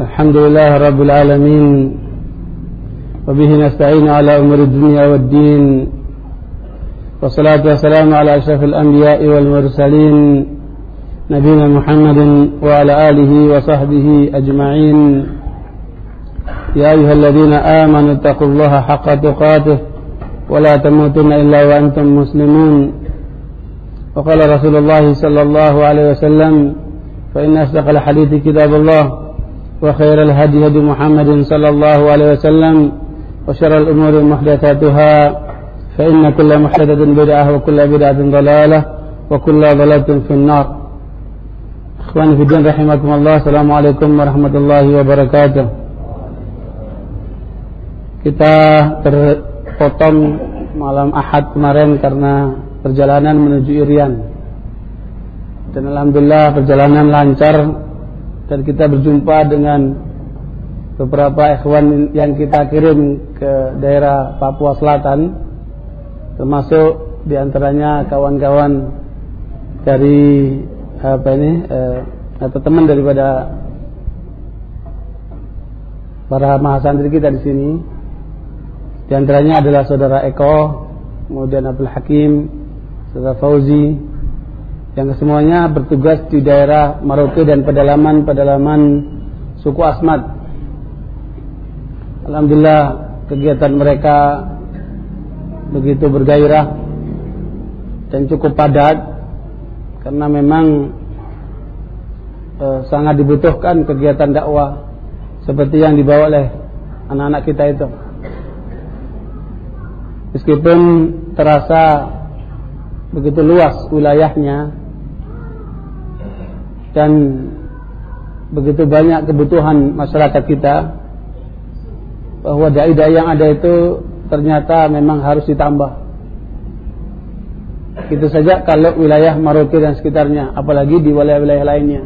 الحمد لله رب العالمين وبه نستعين على أمور الدنيا والدين والصلاة والسلام على أشرف الأنبياء والمرسلين نبينا محمد وعلى آله وصحبه أجمعين. يا أيها الذين آمنوا اتقوا الله حق تقاته ولا تموتن إلا وأنتم مسلمون. وقال رسول الله صلى الله عليه وسلم فإن أصدق الحديث كتاب الله وخير الهدي هدي محمد صلى الله عليه وسلم وشر الأمور محدثاتها فإن كل محدثة بدعة وكل بدعة ضلالة وكل ضلالة في النار إخواني في الدين رحمكم الله السلام عليكم ورحمة الله وبركاته kita terpotong malam Ahad kemarin karena perjalanan menuju Irian dan Alhamdulillah perjalanan lancar dan kita berjumpa dengan beberapa ikhwan yang kita kirim ke daerah Papua Selatan termasuk di antaranya kawan-kawan dari apa ini eh, atau teman daripada para mahasantri kita di sini. Di antaranya adalah saudara Eko, kemudian Abdul Hakim, saudara Fauzi, yang kesemuanya bertugas di daerah Maroke dan pedalaman-pedalaman suku Asmat. Alhamdulillah kegiatan mereka begitu bergairah dan cukup padat karena memang e, sangat dibutuhkan kegiatan dakwah seperti yang dibawa oleh anak-anak kita itu meskipun terasa begitu luas wilayahnya dan begitu banyak kebutuhan masyarakat kita bahwa dai-dai yang ada itu ternyata memang harus ditambah. Itu saja kalau wilayah Maroke dan sekitarnya, apalagi di wilayah-wilayah lainnya.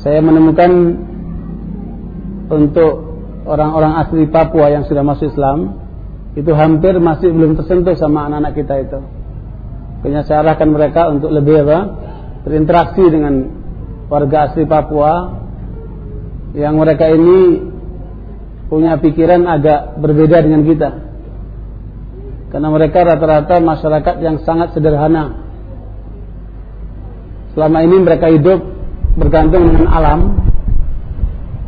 Saya menemukan untuk orang-orang asli Papua yang sudah masuk Islam, itu hampir masih belum tersentuh sama anak-anak kita itu. Kayaknya saya arahkan mereka untuk lebih apa? Berinteraksi dengan warga asli Papua yang mereka ini punya pikiran agak berbeda dengan kita. Karena mereka rata-rata masyarakat yang sangat sederhana. Selama ini mereka hidup bergantung dengan alam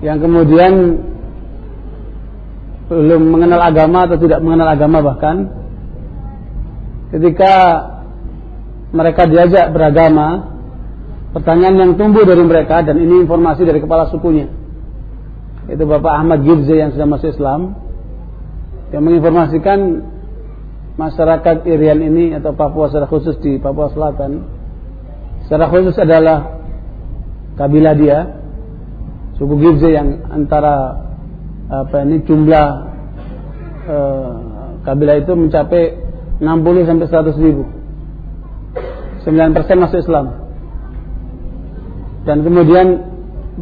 yang kemudian belum mengenal agama atau tidak mengenal agama bahkan ketika mereka diajak beragama pertanyaan yang tumbuh dari mereka dan ini informasi dari kepala sukunya. Itu Bapak Ahmad Gibze yang sudah masuk Islam. Yang menginformasikan masyarakat Irian ini atau Papua secara khusus di Papua Selatan. Secara khusus adalah kabilah dia suku Gibze yang antara apa ini jumlah e, kabilah itu mencapai 60 sampai 100 ribu. 9 persen masuk Islam dan kemudian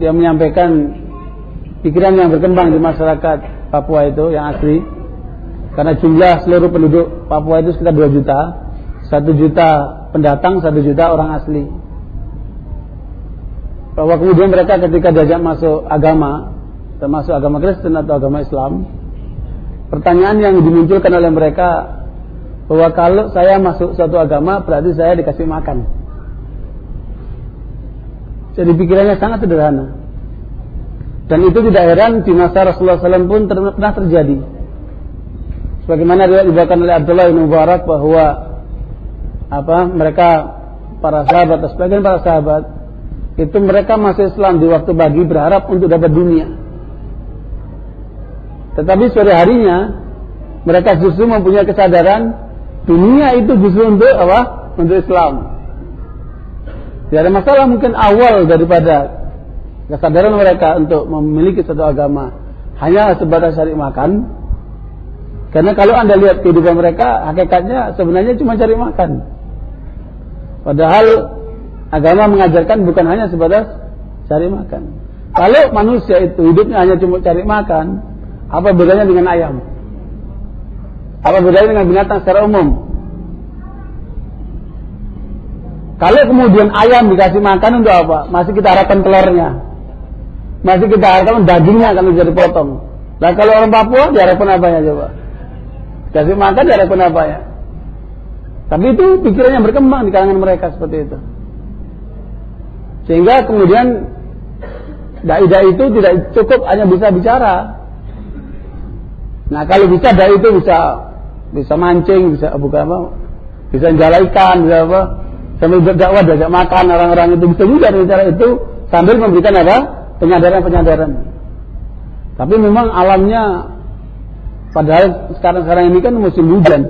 dia menyampaikan pikiran yang berkembang di masyarakat Papua itu yang asli. Karena jumlah seluruh penduduk Papua itu sekitar 2 juta. 1 juta pendatang 1 juta orang asli. Bahwa kemudian mereka ketika diajak masuk agama termasuk agama Kristen atau agama Islam pertanyaan yang dimunculkan oleh mereka bahwa kalau saya masuk satu agama berarti saya dikasih makan jadi pikirannya sangat sederhana dan itu tidak heran di masa Rasulullah SAW pun pernah terjadi sebagaimana dibawakan oleh Abdullah bin Mubarak bahwa apa mereka para sahabat atau sebagian para sahabat itu mereka masuk Islam di waktu pagi berharap untuk dapat dunia tetapi sore harinya mereka justru mempunyai kesadaran dunia itu justru untuk apa? Untuk Islam. Tidak ada masalah mungkin awal daripada kesadaran mereka untuk memiliki satu agama hanya sebatas cari makan. Karena kalau anda lihat kehidupan mereka, hakikatnya sebenarnya cuma cari makan. Padahal agama mengajarkan bukan hanya sebatas cari makan. Kalau manusia itu hidupnya hanya cuma cari makan, apa bedanya dengan ayam? Apa bedanya dengan binatang secara umum? Kalau kemudian ayam dikasih makan untuk apa? Masih kita harapkan telurnya. masih kita harapkan dagingnya kalau jadi potong. Nah kalau orang Papua diharapkan apa ya coba? Kasih makan diharapkan apa ya? Tapi itu pikirannya berkembang di kalangan mereka seperti itu. Sehingga kemudian dai-dai itu tidak cukup hanya bisa bicara. Nah kalau bisa dai itu bisa bisa mancing, bisa bukan apa, bisa menjala ikan, bisa apa, sambil berdakwah, diajak makan orang-orang itu bisa juga dengan cara itu sambil memberikan apa penyadaran-penyadaran. Tapi memang alamnya padahal sekarang-sekarang ini kan musim hujan.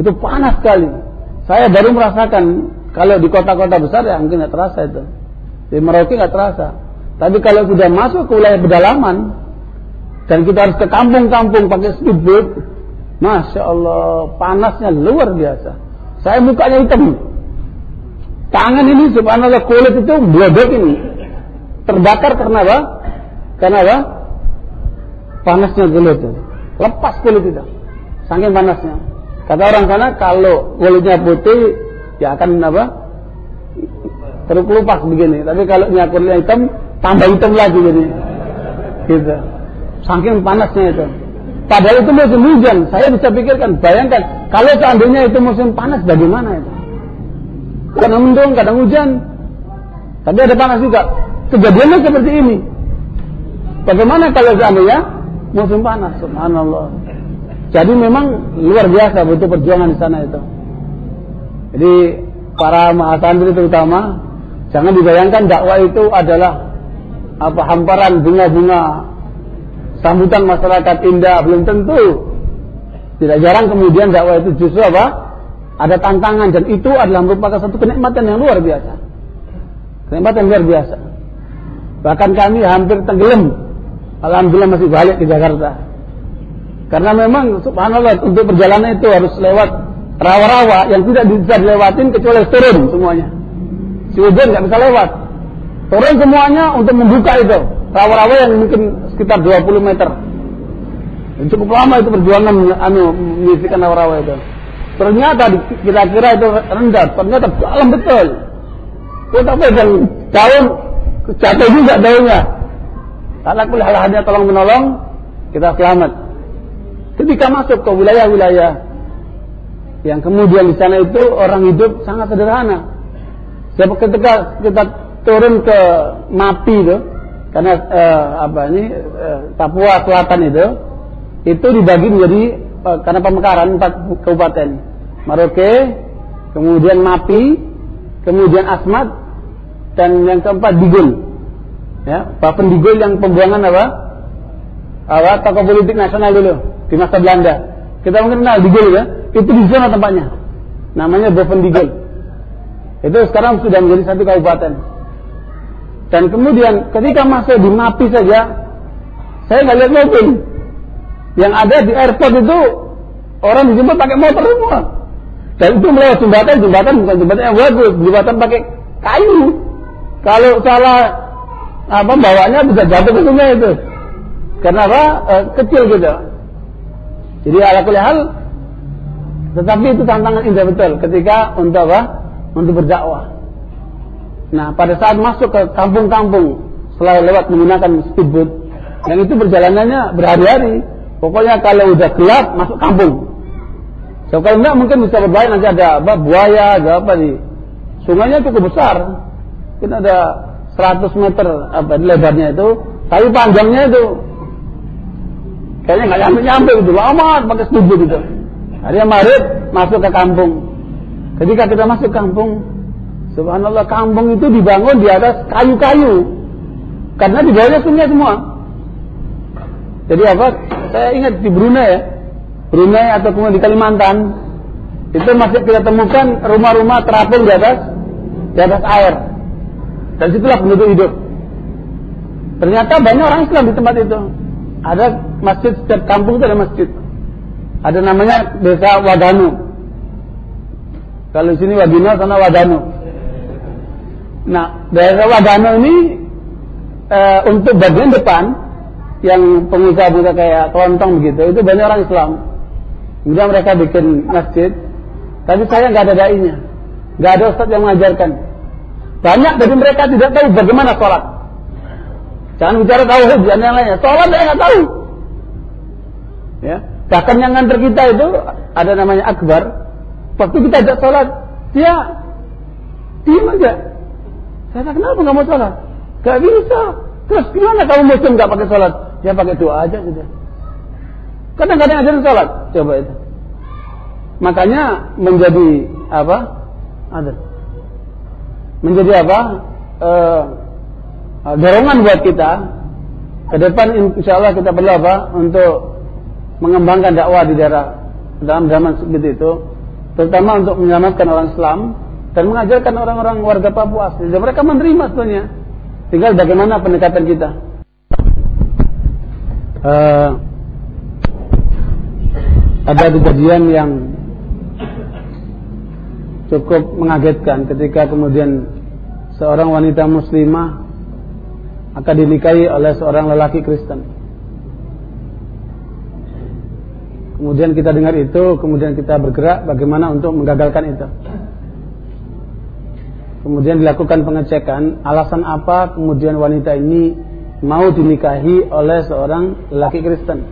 Itu panas sekali. Saya baru merasakan kalau di kota-kota besar ya mungkin nggak terasa itu. Di Merauke nggak terasa. Tapi kalau sudah masuk ke wilayah pedalaman dan kita harus ke kampung-kampung pakai speedboat, masya Allah panasnya luar biasa. Saya mukanya hitam, tangan ini subhanallah kulit itu blodok ini terbakar karena apa? Karena apa? Panasnya kulit itu. Lepas kulit itu. Saking panasnya. Kata orang sana kalau kulitnya putih ya akan apa? Terkelupas begini. Tapi kalau kulitnya hitam tambah hitam lagi jadi. Gitu. Saking panasnya itu. Padahal itu musim hujan. Saya bisa pikirkan, bayangkan kalau seandainya itu musim panas bagaimana itu? Kadang mendung, kadang hujan. Tapi ada panas juga. Kejadiannya seperti ini. Bagaimana kalau seandainya musim panas? Subhanallah. Jadi memang luar biasa butuh perjuangan di sana itu. Jadi para mahasantri terutama jangan dibayangkan dakwah itu adalah apa hamparan bunga-bunga sambutan masyarakat indah belum tentu. Tidak jarang kemudian dakwah itu justru apa? Ada tantangan dan itu adalah merupakan satu kenikmatan yang luar biasa. Kenikmatan luar biasa. Bahkan kami hampir tenggelam. Alhamdulillah masih balik ke Jakarta. Karena memang subhanallah untuk perjalanan itu harus lewat rawa-rawa yang tidak bisa dilewatin kecuali turun semuanya. Si hujan nggak bisa lewat. Turun semuanya untuk membuka itu. Rawa-rawa yang mungkin sekitar 20 meter. Cukup lama itu perjuangan anu menyisikan rawa-rawa itu. Ternyata kita kira itu rendah, ternyata dalam betul. Kita pegang daun jatuh juga daunnya. Karena kuliah hanya tolong menolong, kita selamat. Ketika masuk ke wilayah-wilayah yang kemudian di sana itu orang hidup sangat sederhana. Sebab ketika kita turun ke Mapi itu, karena eh, apa ini eh, Papua Selatan itu, itu dibagi menjadi karena pemekaran empat kabupaten, Maroke, kemudian Mapi, kemudian Asmat, dan yang keempat Digul. Ya, Bapen Digul yang pembuangan apa? Apa tokoh politik nasional dulu di masa Belanda. Kita mungkin kenal Digul ya itu di zona tempatnya. Namanya Bovendigel. Itu sekarang sudah menjadi satu kabupaten. Dan kemudian ketika masuk di Mapi saja, saya nggak lihat mobil. Yang ada di airport itu orang dijemput pakai motor semua. Dan itu melewat jembatan, jembatan bukan jembatan yang bagus, jembatan pakai kayu. Kalau salah apa bawanya bisa jatuh ke sungai itu. Karena apa? E, kecil gitu. Jadi ala hal tetapi itu tantangan indah betul ketika untuk apa? Untuk berdakwah. Nah, pada saat masuk ke kampung-kampung selalu lewat menggunakan speedboat, yang itu perjalanannya berhari-hari. Pokoknya kalau udah gelap masuk kampung. So, kalau enggak mungkin bisa berbahaya nanti ada apa buaya, ada apa di sungainya cukup besar. Mungkin ada 100 meter apa lebarnya itu, tapi panjangnya itu kayaknya nggak nyampe-nyampe itu lama pakai speedboat itu. Hari Maret masuk ke kampung. Ketika kita masuk kampung, subhanallah kampung itu dibangun di atas kayu-kayu. Karena di bawahnya sungai semua. Jadi apa? Saya ingat di Brunei ya. Brunei atau kemudian di Kalimantan itu masih kita temukan rumah-rumah terapung di atas di atas air. Dan situlah penduduk hidup. Ternyata banyak orang Islam di tempat itu. Ada masjid setiap kampung itu ada masjid. Ada namanya desa Wadanu. Kalau di sini Wadino, sana Wadanu. Nah, desa Wadanu ini e, untuk bagian depan yang pengusaha-pengusaha kayak kelontong begitu, itu banyak orang Islam. Kemudian mereka bikin masjid, tapi saya nggak ada dainya, nggak ada ustadz yang mengajarkan. Banyak dari mereka tidak tahu bagaimana sholat. Jangan bicara tauhid, jangan yang lainnya. Sholat saya nggak tahu. Ya. Bahkan yang nganter kita itu ada namanya Akbar. Waktu kita ajak sholat, dia diam aja. Saya kenapa nggak mau sholat? Gak bisa. Terus gimana kamu muslim nggak pakai sholat? Ya pakai doa aja sudah. Kadang-kadang aja sholat. Coba itu. Makanya menjadi apa? Ada. Menjadi apa? Uh, dorongan buat kita ke depan insya Allah kita perlu apa untuk mengembangkan dakwah di daerah dalam zaman seperti itu terutama untuk menyelamatkan orang Islam dan mengajarkan orang-orang warga Papua dan mereka menerima sebenarnya tinggal bagaimana pendekatan kita uh, ada kejadian yang cukup mengagetkan ketika kemudian seorang wanita muslimah akan dinikahi oleh seorang lelaki Kristen. Kemudian kita dengar itu, kemudian kita bergerak bagaimana untuk menggagalkan itu. Kemudian dilakukan pengecekan, alasan apa kemudian wanita ini mau dinikahi oleh seorang lelaki Kristen.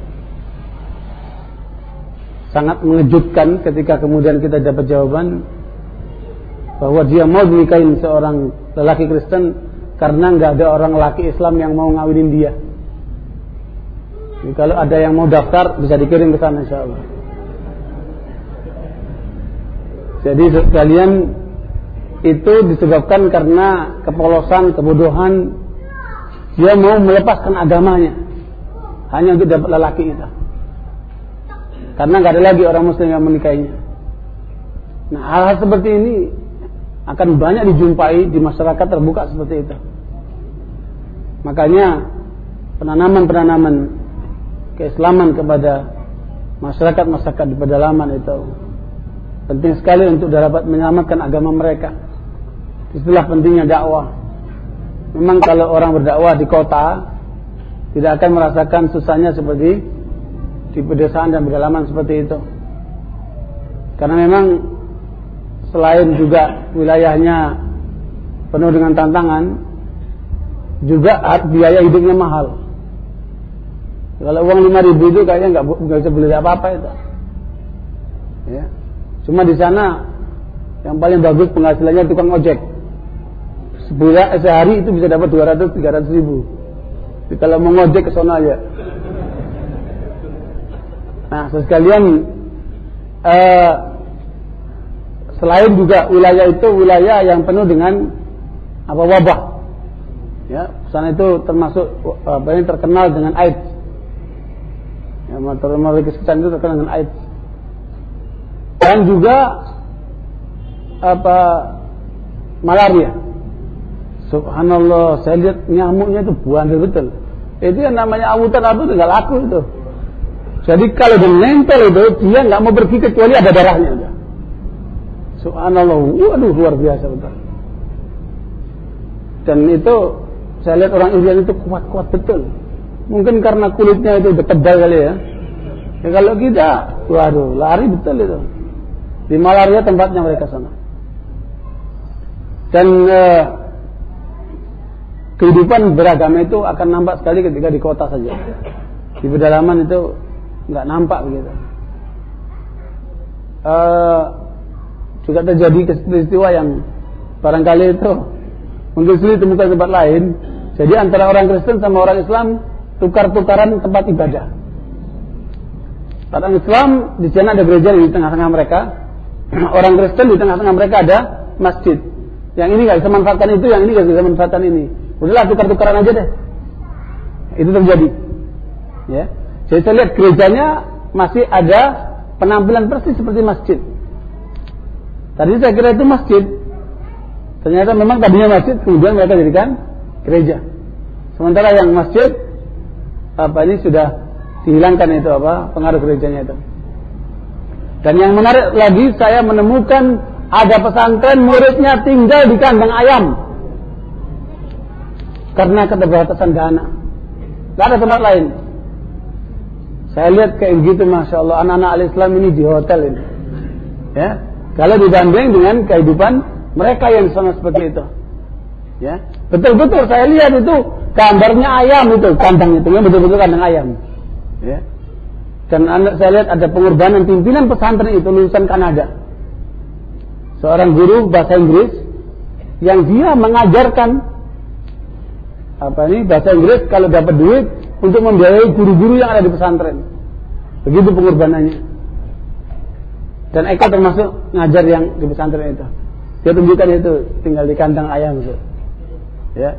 Sangat mengejutkan ketika kemudian kita dapat jawaban bahwa dia mau dinikahi seorang lelaki Kristen karena nggak ada orang laki Islam yang mau ngawinin dia. Jadi, kalau ada yang mau daftar bisa dikirim ke sana insya Allah. Jadi kalian itu disebabkan karena kepolosan, kebodohan dia mau melepaskan agamanya hanya untuk dapat lelaki itu. Karena nggak ada lagi orang muslim yang menikahinya. Nah hal-hal seperti ini akan banyak dijumpai di masyarakat terbuka seperti itu. Makanya penanaman-penanaman keislaman kepada masyarakat-masyarakat di pedalaman itu penting sekali untuk dapat menyelamatkan agama mereka. Itulah pentingnya dakwah. Memang kalau orang berdakwah di kota tidak akan merasakan susahnya seperti di pedesaan dan pedalaman seperti itu. Karena memang selain juga wilayahnya penuh dengan tantangan, juga biaya hidupnya mahal. Kalau uang lima ribu itu kayaknya nggak nggak bisa beli apa-apa itu. Ya. Cuma di sana yang paling bagus penghasilannya tukang ojek. Sebulan eh, sehari itu bisa dapat 200 300 ribu. Jadi kalau mau ngojek ke sana aja. Nah, sekalian eh, selain juga wilayah itu wilayah yang penuh dengan apa wabah Ya, sana itu termasuk apa ini terkenal dengan AIDS. Ya, memiliki kesan itu terkenal dengan AIDS. Dan juga apa malaria. Subhanallah, saya lihat nyamuknya itu buandel betul. Itu yang namanya awutan apa itu nggak laku itu. Jadi kalau dia nempel itu dia nggak mau pergi kecuali ada darahnya. Udah. Subhanallah, waduh luar biasa betul. Dan itu saya lihat orang Indian itu kuat-kuat betul. Mungkin karena kulitnya itu tebal kali ya. Ya kalau kita, waduh, lari betul itu. Di malaria tempatnya mereka sana. Dan eh, kehidupan beragama itu akan nampak sekali ketika di kota saja. Di pedalaman itu nggak nampak begitu. Eh, juga terjadi peristiwa yang barangkali itu mungkin sulit ditemukan tempat lain jadi antara orang Kristen sama orang Islam tukar-tukaran tempat ibadah. Orang Islam di sana ada gereja di tengah-tengah mereka. Orang Kristen di tengah-tengah mereka ada masjid. Yang ini nggak bisa manfaatkan itu, yang ini nggak bisa manfaatkan ini. Udahlah tukar-tukaran aja deh. Itu terjadi. Ya. Jadi saya lihat gerejanya masih ada penampilan persis seperti masjid. Tadi saya kira itu masjid. Ternyata memang tadinya masjid, kemudian mereka jadikan gereja. Sementara yang masjid apa ini sudah dihilangkan itu apa pengaruh gerejanya itu. Dan yang menarik lagi saya menemukan ada pesantren muridnya tinggal di kandang ayam karena keterbatasan dana. Gak ada tempat lain. Saya lihat kayak gitu, masya Allah, anak-anak al-Islam ini di hotel ini. Ya, kalau dibanding dengan kehidupan mereka yang sama seperti itu. Ya, betul-betul saya lihat itu gambarnya ayam itu kandang itu yang betul-betul kandang ayam ya dan anak saya lihat ada pengorbanan pimpinan pesantren itu lulusan Kanada seorang guru bahasa Inggris yang dia mengajarkan apa ini bahasa Inggris kalau dapat duit untuk membiayai guru-guru yang ada di pesantren. Begitu pengorbanannya. Dan Eko termasuk ngajar yang di pesantren itu. Dia tunjukkan itu tinggal di kandang ayam itu. Ya.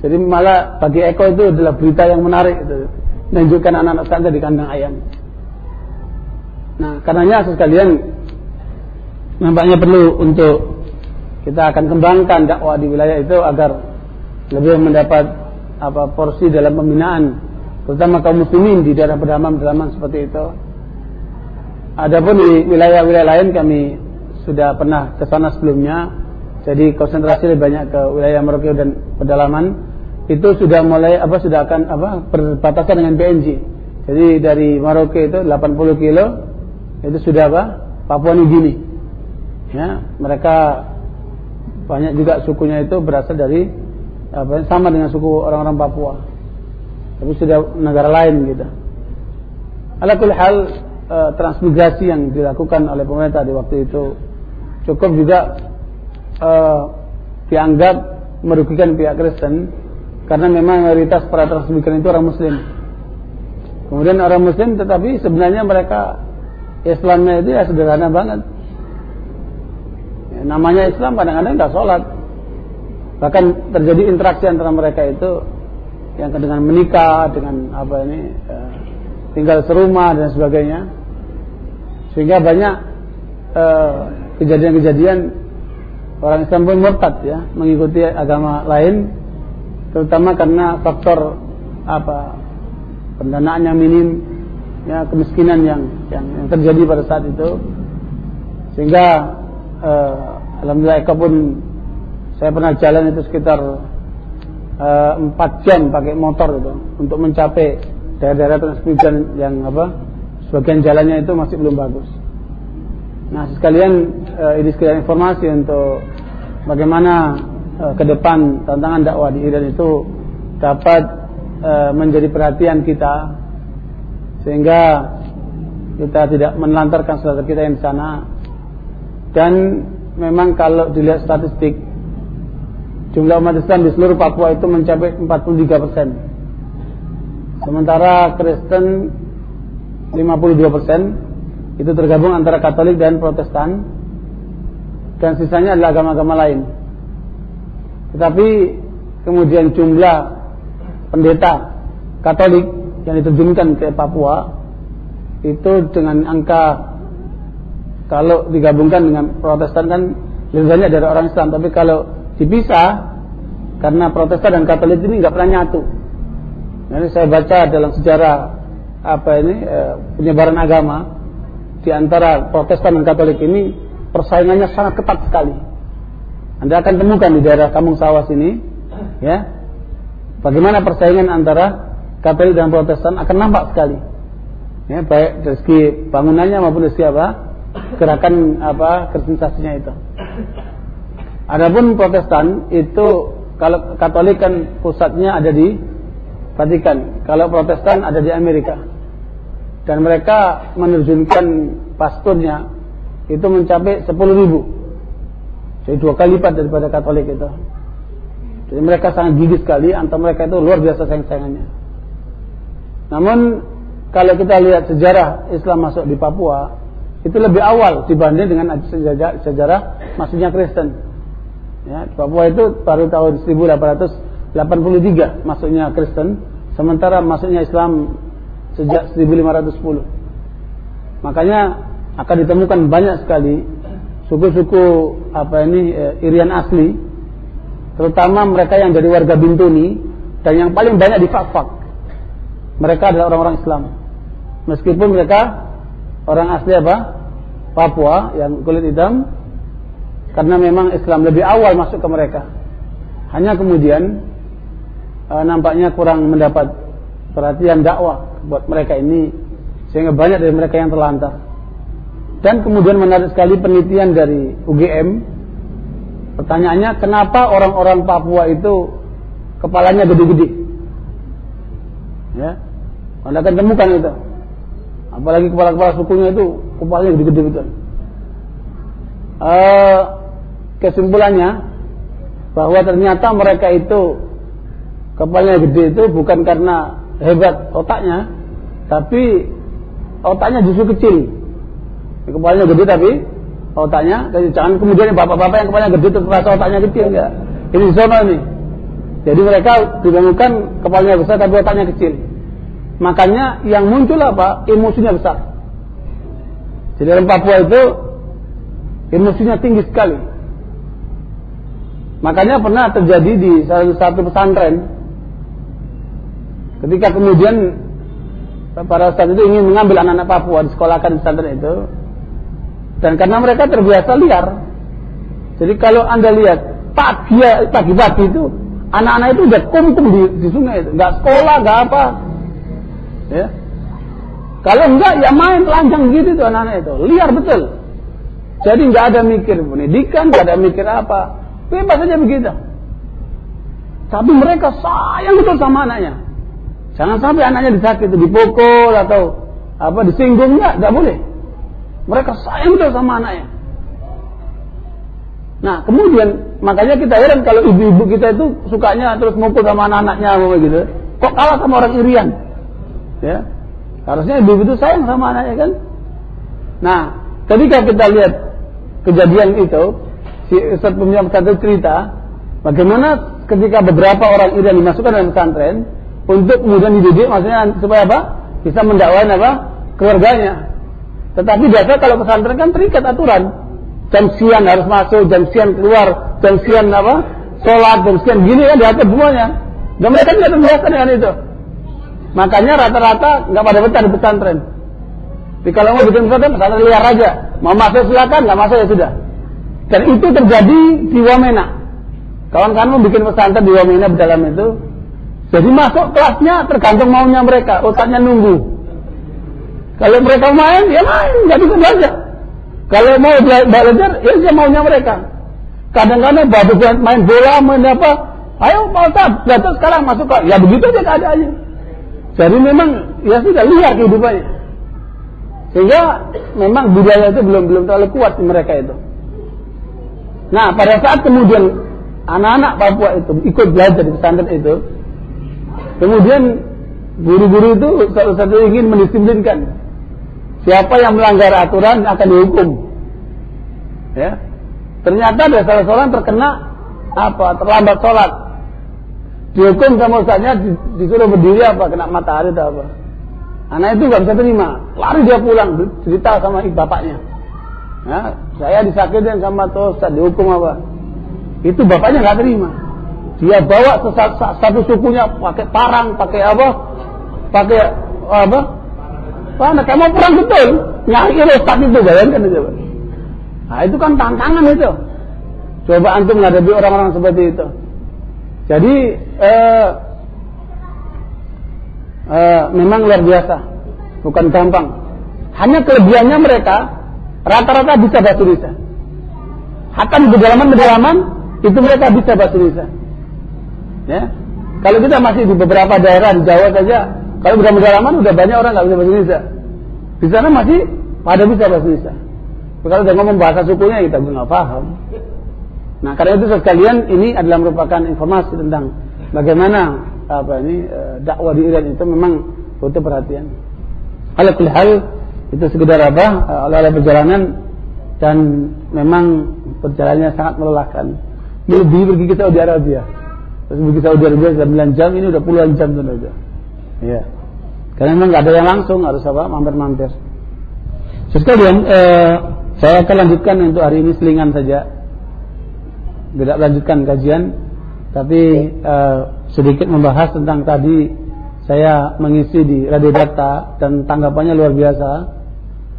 Jadi malah bagi Eko itu adalah berita yang menarik itu. Menunjukkan anak-anak pesantren di kandang ayam. Nah, karenanya sekalian nampaknya perlu untuk kita akan kembangkan dakwah di wilayah itu agar lebih mendapat apa porsi dalam pembinaan terutama kaum muslimin di daerah pedalaman-pedalaman seperti itu. Adapun di wilayah-wilayah lain kami sudah pernah ke sana sebelumnya. Jadi konsentrasi lebih banyak ke wilayah Merauke dan pedalaman itu sudah mulai apa sudah akan apa berbatasan dengan PNG. Jadi dari Maroko itu 80 kilo itu sudah apa Papua Nugini. Ya, mereka banyak juga sukunya itu berasal dari apa sama dengan suku orang-orang Papua. Tapi sudah negara lain gitu. Alakul hal e, transmigrasi yang dilakukan oleh pemerintah di waktu itu cukup juga e, dianggap merugikan pihak Kristen karena memang mayoritas para transmigran itu orang muslim kemudian orang muslim tetapi sebenarnya mereka Islamnya itu ya sederhana banget ya, namanya Islam kadang-kadang nggak sholat bahkan terjadi interaksi antara mereka itu yang dengan menikah dengan apa ini ya, tinggal serumah dan sebagainya. Sehingga banyak eh, kejadian-kejadian uh, orang Islam pun murtad ya mengikuti agama lain terutama karena faktor apa pendanaan yang minim ya kemiskinan yang yang, yang terjadi pada saat itu. Sehingga eh, alhamdulillah Eka pun saya pernah jalan itu sekitar eh, empat eh, jam pakai motor itu untuk mencapai daerah-daerah transmigran yang apa sebagian jalannya itu masih belum bagus. Nah sekalian eh, ini sekalian informasi untuk bagaimana Eh, ke depan tantangan dakwah di Iran itu dapat uh, menjadi perhatian kita sehingga kita tidak menelantarkan saudara kita yang di sana dan memang kalau dilihat statistik jumlah umat Islam di seluruh Papua itu mencapai 43 persen. Sementara Kristen 52 persen. Itu tergabung antara Katolik dan Protestan. Dan sisanya adalah agama-agama lain. Tetapi kemudian jumlah pendeta Katolik yang diterjunkan ke Papua itu dengan angka kalau digabungkan dengan Protestan kan lebih banyak dari orang Islam. Tapi kalau dipisah karena Protestan dan Katolik ini nggak pernah nyatu. Jadi saya baca dalam sejarah apa ini e, penyebaran agama di antara Protestan dan Katolik ini persaingannya sangat ketat sekali. Anda akan temukan di daerah Kampung Sawah sini, ya, bagaimana persaingan antara Katolik dan Protestan akan nampak sekali. Ya, baik dari segi bangunannya maupun dari segi apa gerakan apa kristenisasinya itu. Adapun Protestan itu kalau Katolik kan pusatnya ada di Vatikan, kalau Protestan ada di Amerika. Dan mereka menerjunkan pasturnya itu mencapai 10 ribu jadi dua kali lipat daripada Katolik itu. Jadi mereka sangat gigih sekali, antara mereka itu luar biasa sayang-sayangannya. Namun kalau kita lihat sejarah Islam masuk di Papua, itu lebih awal dibanding dengan sejarah, sejarah masuknya Kristen. Ya, Papua itu baru tahun 1883 masuknya Kristen, sementara masuknya Islam sejak 1510. Makanya akan ditemukan banyak sekali suku-suku apa ini e, Irian asli, terutama mereka yang dari warga Bintuni dan yang paling banyak di Fakfak. Mereka adalah orang-orang Islam. Meskipun mereka orang asli apa? Papua yang kulit hitam karena memang Islam lebih awal masuk ke mereka. Hanya kemudian e, nampaknya kurang mendapat perhatian dakwah buat mereka ini sehingga banyak dari mereka yang terlantar. Dan kemudian menarik sekali penelitian dari UGM. Pertanyaannya, kenapa orang-orang Papua itu kepalanya gede-gede? Ya. Anda akan temukan itu. Apalagi kepala-kepala sukunya itu kepalanya gede-gede betul. Uh, kesimpulannya bahwa ternyata mereka itu kepalanya gede itu bukan karena hebat otaknya, tapi otaknya justru kecil. Kepalanya gede tapi otaknya, jangan kemudian bapak-bapak yang kepalanya gede itu merasa otaknya kecil enggak. Ini zona ini. Jadi mereka ditemukan kepalanya besar tapi otaknya kecil. Makanya yang muncul apa? Emosinya besar. Jadi orang Papua itu emosinya tinggi sekali. Makanya pernah terjadi di salah satu pesantren ketika kemudian para ustadz itu ingin mengambil anak-anak Papua di sekolahkan di pesantren itu dan karena mereka terbiasa liar. Jadi kalau anda lihat pagi pagi-pagi itu anak-anak itu udah kumpul di, di sungai itu, nggak sekolah, nggak apa, Ya. Kalau enggak ya main telanjang gitu tuh anak-anak itu. Liar betul. Jadi enggak ada mikir pendidikan, enggak ada mikir apa. Bebas aja begitu. Tapi mereka sayang betul sama anaknya. Jangan sampai anaknya disakiti, dipukul atau apa disinggung enggak, enggak boleh. Mereka sayang betul sama anaknya. Nah, kemudian makanya kita heran kalau ibu-ibu kita itu sukanya terus mukul sama anak-anaknya gitu. Kok kalah sama orang irian? Ya. Harusnya ibu itu sayang sama anaknya kan? Nah, ketika kita lihat kejadian itu, si Ustaz Pemimpin satu cerita bagaimana ketika beberapa orang Irian dimasukkan dalam pesantren untuk kemudian dididik, maksudnya supaya apa? Bisa mendakwain apa? Keluarganya. Tetapi biasa kalau pesantren kan terikat aturan. Jam siang harus masuk, jam siang keluar, jam siang apa? Sholat, jam siang gini kan diatur semuanya. Dan mereka tidak terbiasa dengan itu. Makanya rata-rata nggak pada betah di pesantren. Tapi kalau mau bikin pesantren, pesantren liar aja. Mau masuk silakan, nggak masuk ya sudah. Dan itu terjadi di Wamena. Kawan-kawan mau bikin pesantren di Wamena dalam itu. Jadi masuk kelasnya tergantung maunya mereka, otaknya nunggu. Kalau mereka main, ya main, nggak bisa belajar. Kalau mau belajar, ya dia maunya mereka. Kadang-kadang baru main bola, main apa, ayo Pak Ustaz, belajar sekarang masuk ke, ya begitu aja keadaannya. Jadi memang ya sudah liar kehidupannya. Sehingga memang budaya itu belum belum terlalu kuat di mereka itu. Nah, pada saat kemudian anak-anak Papua itu ikut belajar di pesantren itu, kemudian guru-guru itu satu-satu ingin mendisiplinkan siapa yang melanggar aturan akan dihukum. Ya. Ternyata ada salah seorang terkena apa? Terlambat sholat dihukum sama ustaznya disuruh berdiri apa kena matahari atau apa anak itu gak bisa terima lari dia pulang cerita sama bapaknya ya, saya disakitin sama ustaz dihukum apa? Itu bapaknya nggak terima. Dia bawa satu sukunya pakai parang pakai apa? Pakai apa? Wah, kamu perang betul. Nyari ustaz itu bayangkan itu nah itu kan tantangan itu. Coba antum menghadapi orang-orang seperti itu. Jadi eh, eh, memang luar biasa, bukan gampang. Hanya kelebihannya mereka rata-rata bisa bahasa Indonesia. Hatta di pedalaman-pedalaman itu mereka bisa bahasa Indonesia. Ya. Kalau kita masih di beberapa daerah di Jawa saja, kalau di pedalaman udah banyak orang nggak bisa bahasa Indonesia. Di sana masih pada bisa bahasa Indonesia. Kalau udah ngomong bahasa sukunya kita nggak paham. Nah, karena itu sekalian ini adalah merupakan informasi tentang bagaimana apa ini eh, dakwah di Iran itu memang butuh perhatian. Hal hal itu sekedar apa eh, oleh perjalanan dan memang perjalanannya sangat melelahkan. Lebih pergi ke Saudi Arabia. Terus pergi ke Saudi Arabia sudah 9 jam ini udah puluhan jam tuh aja. Ya. Karena memang nggak ada yang langsung harus apa mampir-mampir. Sekalian eh, saya akan lanjutkan untuk hari ini selingan saja tidak lanjutkan kajian tapi uh, sedikit membahas tentang tadi saya mengisi di radio data dan tanggapannya luar biasa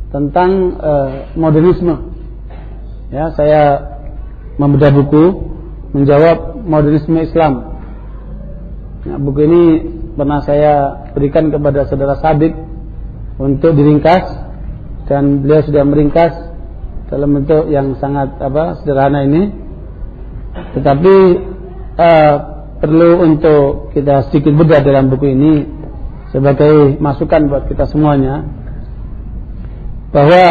tentang uh, modernisme. Ya saya membedah buku menjawab modernisme Islam. Nah, buku ini pernah saya berikan kepada saudara Sabit untuk diringkas dan beliau sudah meringkas dalam bentuk yang sangat apa sederhana ini. Tetapi uh, perlu untuk kita sedikit bedah dalam buku ini sebagai masukan buat kita semuanya bahwa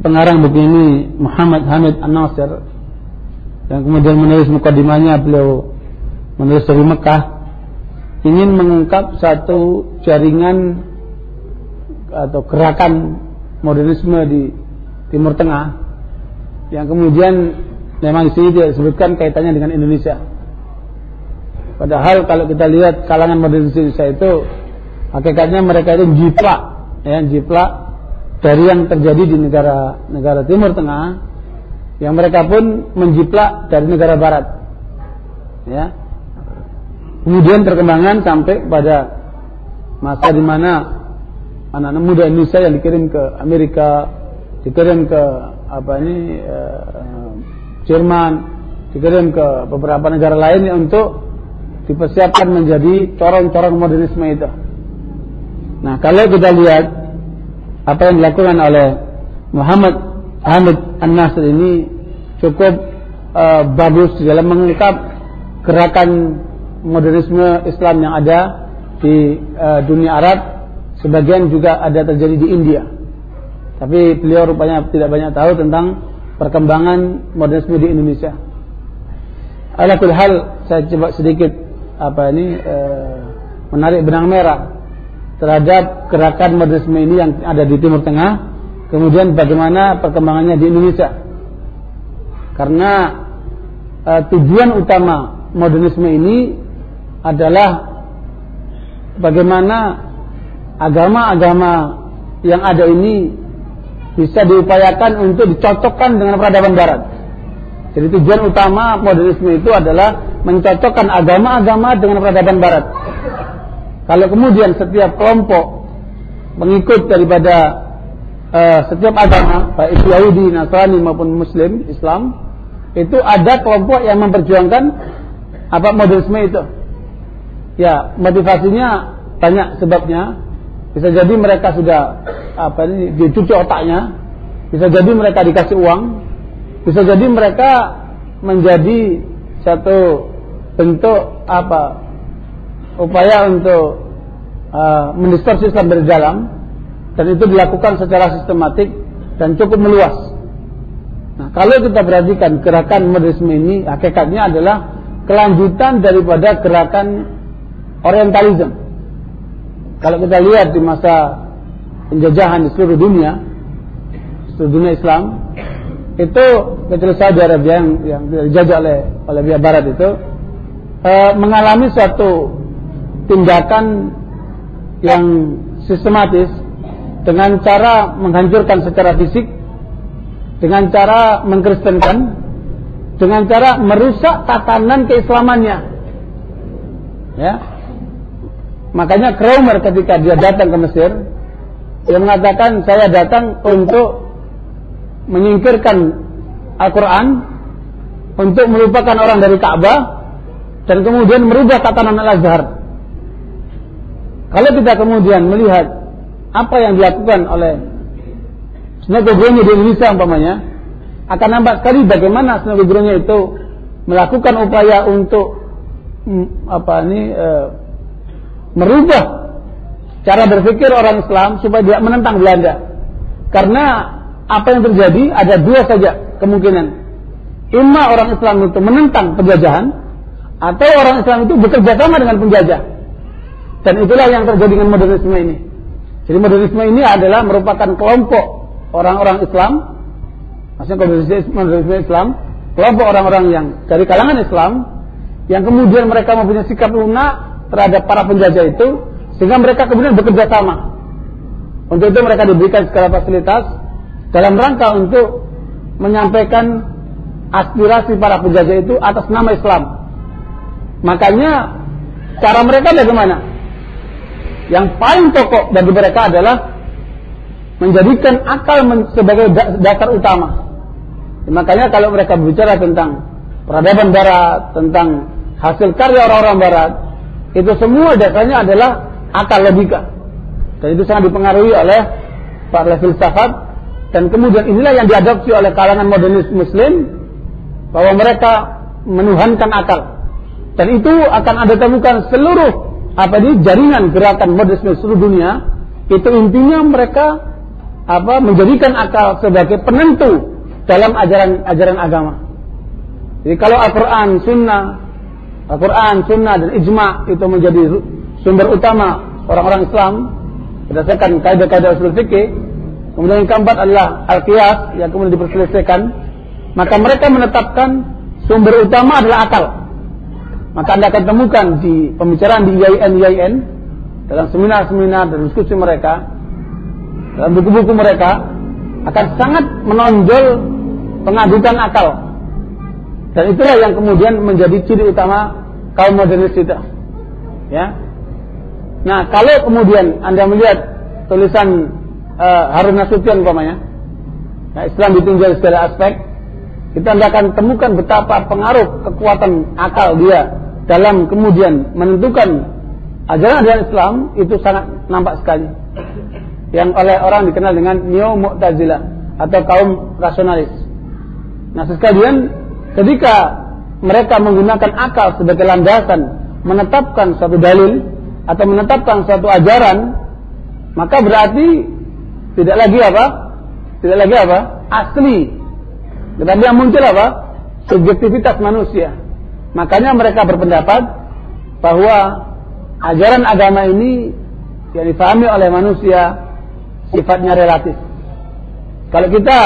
pengarang begini Muhammad Hamid An-Nasir yang kemudian menulis mukadimahnya beliau menulis dari Mekah ingin mengungkap satu jaringan atau gerakan modernisme di Timur Tengah yang kemudian memang sini tidak disebutkan kaitannya dengan Indonesia. Padahal kalau kita lihat kalangan modernis Indonesia itu hakikatnya mereka itu jiplak, ya jiplak dari yang terjadi di negara negara Timur Tengah, yang mereka pun menjiplak dari negara Barat, ya. Kemudian perkembangan sampai pada masa di mana anak-anak muda Indonesia yang dikirim ke Amerika, dikirim ke apa ini uh, Jerman, dikirim ke beberapa negara lain untuk dipersiapkan menjadi corong-corong modernisme itu. Nah, kalau kita lihat apa yang dilakukan oleh Muhammad Hamid An-Nasr ini cukup uh, bagus dalam mengungkap gerakan modernisme Islam yang ada di uh, dunia Arab, sebagian juga ada terjadi di India. Tapi beliau rupanya tidak banyak tahu tentang perkembangan modernisme di Indonesia. Alakul hal saya coba sedikit apa ini e, menarik benang merah terhadap gerakan modernisme ini yang ada di Timur Tengah, kemudian bagaimana perkembangannya di Indonesia. Karena e, tujuan utama modernisme ini adalah bagaimana agama-agama yang ada ini bisa diupayakan untuk dicocokkan dengan peradaban barat. Jadi tujuan utama modernisme itu adalah mencocokkan agama-agama dengan peradaban barat. Kalau kemudian setiap kelompok mengikut daripada uh, setiap agama, baik itu Yahudi, Nasrani maupun Muslim, Islam, itu ada kelompok yang memperjuangkan apa modernisme itu. Ya, motivasinya banyak sebabnya. Bisa jadi mereka sudah apa ini dicuci otaknya, bisa jadi mereka dikasih uang, bisa jadi mereka menjadi satu bentuk apa upaya untuk uh, mendistorsi Islam dari dalam dan itu dilakukan secara sistematik dan cukup meluas. Nah, kalau kita perhatikan gerakan modernisme ini hakikatnya adalah kelanjutan daripada gerakan orientalisme kalau kita lihat di masa penjajahan di seluruh dunia, seluruh dunia Islam, itu kecuali Saudi Arabia yang, yang dijajah oleh oleh pihak Barat itu e, mengalami suatu tindakan yang sistematis dengan cara menghancurkan secara fisik, dengan cara mengkristenkan, dengan cara merusak tatanan keislamannya. Ya, Makanya Kromer ketika dia datang ke Mesir, dia mengatakan saya datang untuk menyingkirkan Al-Quran, untuk melupakan orang dari Ka'bah, dan kemudian merubah tatanan Al-Azhar. Kalau kita kemudian melihat apa yang dilakukan oleh Sinagogonya di Indonesia umpamanya, akan nampak sekali bagaimana Sinagogonya itu melakukan upaya untuk mm, apa ini eh, merubah cara berpikir orang Islam supaya dia menentang Belanda. Karena apa yang terjadi ada dua saja kemungkinan. Ima orang Islam itu menentang penjajahan atau orang Islam itu bekerja sama dengan penjajah. Dan itulah yang terjadi dengan modernisme ini. Jadi modernisme ini adalah merupakan kelompok orang-orang Islam, maksudnya modernisme Islam, kelompok orang-orang yang dari kalangan Islam, yang kemudian mereka mempunyai sikap lunak terhadap para penjajah itu sehingga mereka kemudian bekerja sama. Untuk itu mereka diberikan segala fasilitas dalam rangka untuk menyampaikan aspirasi para penjajah itu atas nama Islam. Makanya cara mereka bagaimana? Yang paling pokok bagi mereka adalah menjadikan akal sebagai dasar utama. Makanya kalau mereka bicara tentang peradaban barat, tentang hasil karya orang-orang barat, itu semua dasarnya adalah akal logika. Dan itu sangat dipengaruhi oleh para filsafat dan kemudian inilah yang diadopsi oleh kalangan modernis muslim bahwa mereka menuhankan akal. Dan itu akan ada temukan seluruh apa ini jaringan gerakan modernisme seluruh dunia itu intinya mereka apa menjadikan akal sebagai penentu dalam ajaran-ajaran agama. Jadi kalau Al-Quran, Sunnah, Al-Quran, Sunnah dan Ijma itu menjadi sumber utama orang-orang Islam berdasarkan kaidah-kaidah usul fikih, kemudian yang keempat adalah Al-Qiyas yang kemudian diperselisihkan, maka mereka menetapkan sumber utama adalah akal. Maka Anda akan temukan di pembicaraan di IAIN-IAIN dalam seminar-seminar dan diskusi mereka dalam buku-buku mereka akan sangat menonjol pengadukan akal. Dan itulah yang kemudian menjadi ciri utama kaum modernis itu. Ya. Nah, kalau kemudian Anda melihat tulisan uh, Harun Nasution umpamanya, ya, Islam ditinjau segala aspek, kita anda akan temukan betapa pengaruh kekuatan akal dia dalam kemudian menentukan ajaran-ajaran Islam itu sangat nampak sekali yang oleh orang dikenal dengan neo mu'tazilah atau kaum rasionalis. Nah, sekalian ketika mereka menggunakan akal sebagai landasan menetapkan suatu dalil atau menetapkan suatu ajaran, maka berarti tidak lagi apa? Tidak lagi apa? Asli. Tetapi yang muncul apa? Subjektivitas manusia. Makanya mereka berpendapat bahwa ajaran agama ini yang difahami oleh manusia sifatnya relatif. Kalau kita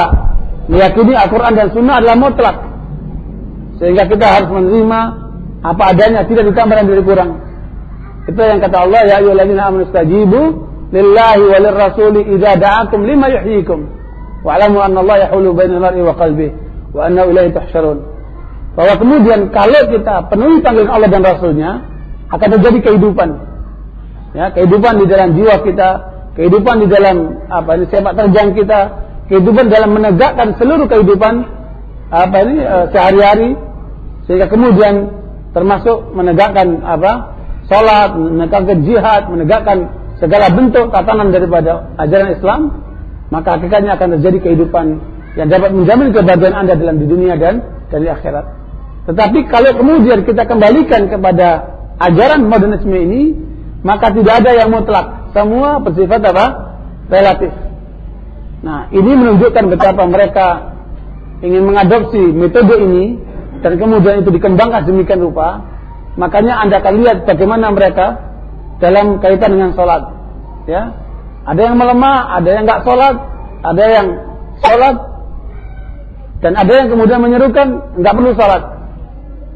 meyakini Al-Quran dan Sunnah adalah mutlak, sehingga kita harus menerima apa adanya, tidak ditambah dan kurang. Itu yang kata Allah, ya ayyuhalladzina amanu stajibu lillahi wa lirrasuli idza da'akum lima yuhyikum. Wa'lamu anna Allah yahulu bainal mar'i wa qalbihi wa anna ilaihi tuhsyarun. Bahwa kemudian kalau kita penuhi panggilan Allah dan Rasulnya akan terjadi kehidupan. Ya, kehidupan di dalam jiwa kita, kehidupan di dalam apa ini sepak terjang kita, kehidupan dalam menegakkan seluruh kehidupan apa ini e, sehari-hari sehingga kemudian termasuk menegakkan apa salat, menegakkan jihad, menegakkan segala bentuk tatanan daripada ajaran Islam, maka hakikatnya akan terjadi kehidupan yang dapat menjamin kebahagiaan Anda dalam di dunia dan di akhirat. Tetapi kalau kemudian kita kembalikan kepada ajaran modernisme ini, maka tidak ada yang mutlak semua bersifat apa? Relatif. Nah, ini menunjukkan betapa mereka ingin mengadopsi metode ini dan kemudian itu dikembangkan demikian rupa. Makanya Anda akan lihat bagaimana mereka dalam kaitan dengan sholat. Ya, ada yang melemah, ada yang nggak sholat, ada yang sholat, dan ada yang kemudian menyerukan nggak perlu sholat.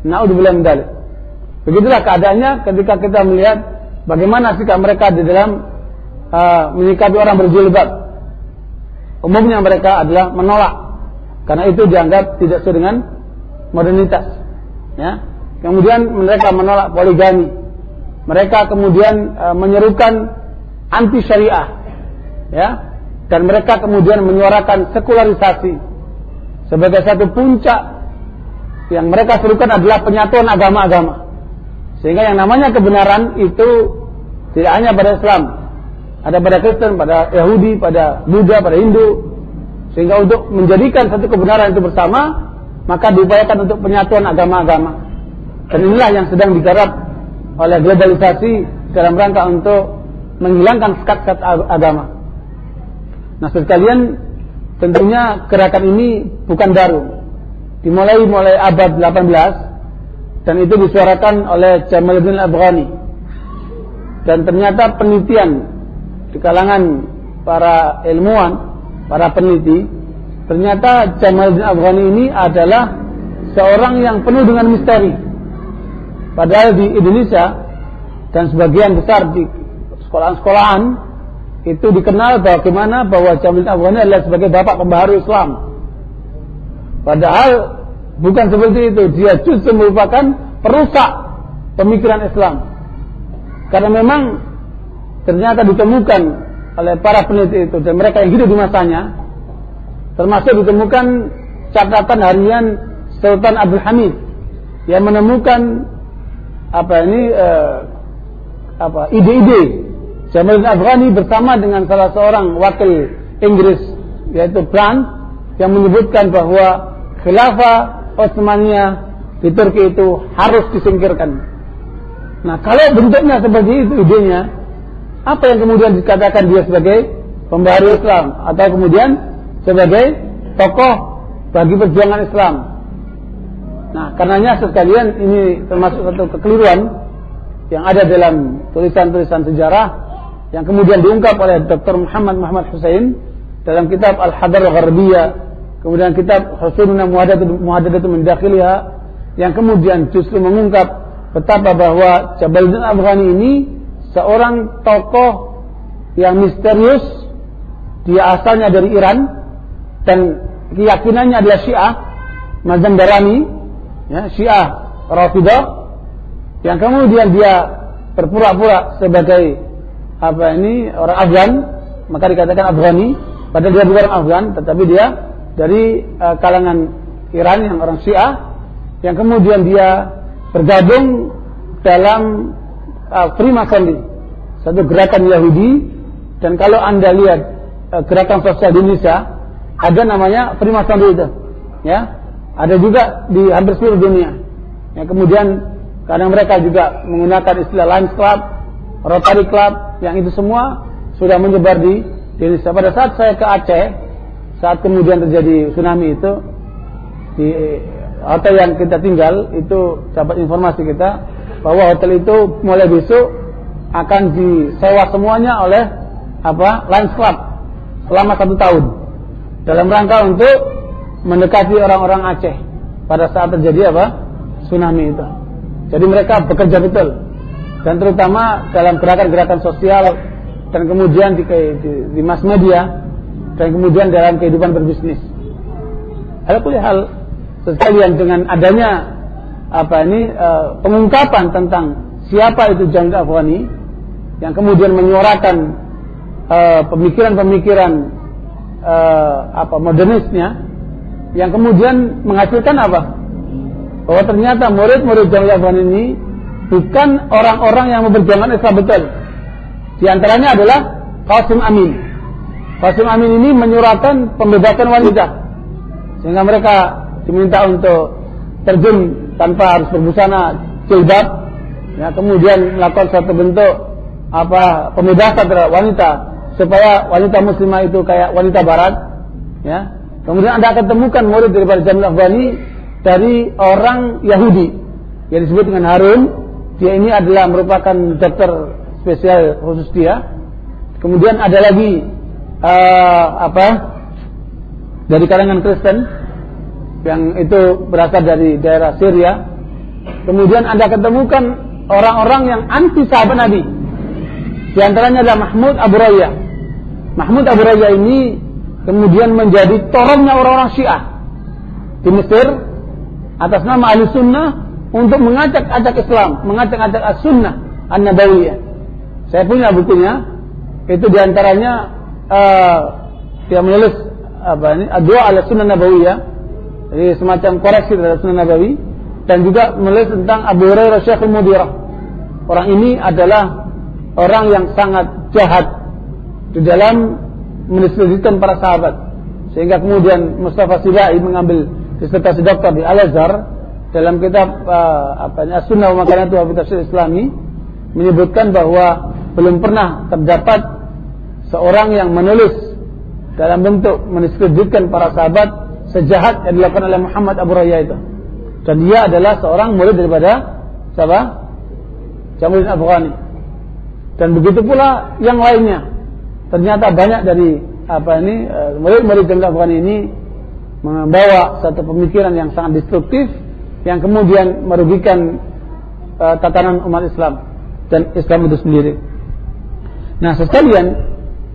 Naudzubillah min Begitulah keadaannya ketika kita melihat bagaimana sikap mereka di dalam uh, menyikapi orang berjilbab. Umumnya mereka adalah menolak karena itu dianggap tidak sesuai dengan modernitas. Ya. Kemudian mereka menolak poligami. Mereka kemudian uh, menyerukan anti syariah. Ya. Dan mereka kemudian menyuarakan sekularisasi sebagai satu puncak yang mereka serukan adalah penyatuan agama-agama. Sehingga yang namanya kebenaran itu tidak hanya pada Islam, ada pada Kristen, pada Yahudi, pada Buddha, pada Hindu. Sehingga untuk menjadikan satu kebenaran itu bersama, maka diupayakan untuk penyatuan agama-agama. Dan inilah yang sedang digarap oleh globalisasi dalam rangka untuk menghilangkan sekat-sekat agama. Nah sekalian, tentunya gerakan ini bukan baru. Dimulai mulai abad 18 dan itu disuarakan oleh Jamaluddin Afghani. Dan ternyata penelitian di kalangan para ilmuwan, para peneliti, ternyata Jamaluddin Afghani ini adalah seorang yang penuh dengan misteri. Padahal di Indonesia dan sebagian besar di sekolah-sekolahan itu dikenal bagaimana bahwa Jamaluddin Afghani adalah sebagai bapak pembaharu Islam. Padahal bukan seperti itu, dia justru merupakan perusak pemikiran Islam. Karena memang ternyata ditemukan oleh para peneliti itu dan mereka yang hidup di masanya termasuk ditemukan catatan harian Sultan Abdul Hamid yang menemukan apa ini eh, apa ide-ide Jamaluddin Afghani bersama dengan salah seorang wakil Inggris yaitu Brand yang menyebutkan bahwa khilafah Utsmaniyah di Turki itu harus disingkirkan Nah, kalau bentuknya seperti itu idenya, apa yang kemudian dikatakan dia sebagai pembaharu Islam atau kemudian sebagai tokoh bagi perjuangan Islam? Nah, karenanya sekalian ini termasuk satu kekeliruan yang ada dalam tulisan-tulisan sejarah yang kemudian diungkap oleh Dr. Muhammad Muhammad Hussein dalam kitab Al-Hadar Gharbiyah, kemudian kitab Husununa Muhadadatu min Dakhiliha yang kemudian justru mengungkap betapa bahwa Jabal Afghani ini seorang tokoh yang misterius dia asalnya dari Iran dan keyakinannya adalah Syiah mazhab Darani ya Syiah Rafidah yang kemudian dia berpura-pura sebagai apa ini? Orang Afgan maka dikatakan Afghani. Padahal dia bukan Afgan tetapi dia dari uh, kalangan Iran yang orang Syiah. Yang kemudian dia bergabung dalam uh, Freemasonry, satu gerakan Yahudi. Dan kalau anda lihat uh, gerakan sosial di Indonesia ada namanya Freemasonry itu, ya. Ada juga di hampir seluruh dunia. Ya, kemudian kadang mereka juga menggunakan istilah Lions Club, Rotary Club, yang itu semua sudah menyebar di, Indonesia. Pada saat saya ke Aceh, saat kemudian terjadi tsunami itu di hotel yang kita tinggal itu dapat informasi kita bahwa hotel itu mulai besok akan disewa semuanya oleh apa Lions Club selama satu tahun dalam rangka untuk mendekati orang-orang Aceh pada saat terjadi apa tsunami itu. Jadi mereka bekerja betul dan terutama dalam gerakan-gerakan sosial dan kemudian di, di, di mass media dan kemudian dalam kehidupan berbisnis. Ada hal sekalian dengan adanya apa ini uh, pengungkapan tentang siapa itu Jamil Afghani yang kemudian menyuarakan uh, pemikiran-pemikiran uh, apa modernisnya yang kemudian menghasilkan apa bahwa ternyata murid-murid Jamil Afghani ini bukan orang-orang yang memperjuangkan Islam betul. Di antaranya adalah Qasim Amin. Qasim Amin ini menyuarakan pembebasan wanita. Sehingga mereka diminta untuk terjun tanpa harus berbusana jilbab. Ya kemudian melakukan satu bentuk apa pemudasan terhadap wanita. Supaya wanita muslimah itu kayak wanita barat. Ya. Kemudian anda akan temukan murid daripada Jamil Afghani dari orang Yahudi. Yang disebut dengan Harun dia ini adalah merupakan dokter spesial khusus dia kemudian ada lagi uh, apa dari kalangan Kristen yang itu berasal dari daerah Syria. Kemudian Anda ketemukan orang-orang yang anti sahabat Nabi. Di antaranya adalah Mahmud Abu Raya. Mahmud Abu Raya ini kemudian menjadi toronnya orang-orang Syiah di Mesir atas nama Ahli Sunnah untuk mengajak-ajak Islam, mengajak-ajak As-Sunnah An-Nabawiyah. Saya punya buktinya. Itu di antaranya uh, dia menulis apa ini? Adwa ala Sunnah Nabawiyah jadi semacam koreksi terhadap Sunan Nabawi dan juga menulis tentang Abu Hurairah Syekhul Mudirah. Orang ini adalah orang yang sangat jahat di dalam mendiskreditkan para sahabat. Sehingga kemudian Mustafa Sibai mengambil disertasi doktor di Al-Azhar dalam kitab uh, apa As-Sunnah wa Makanatu wa Tafsir Islami menyebutkan bahwa belum pernah terdapat seorang yang menulis dalam bentuk mendiskreditkan para sahabat sejahat yang dilakukan oleh Muhammad Abu Raya itu. Dan dia adalah seorang murid daripada siapa? Jamuddin Afghani. Dan begitu pula yang lainnya. Ternyata banyak dari apa ini eh, murid-murid Jamuddin Afghani ini membawa satu pemikiran yang sangat destruktif yang kemudian merugikan uh, tatanan umat Islam dan Islam itu sendiri. Nah, sekalian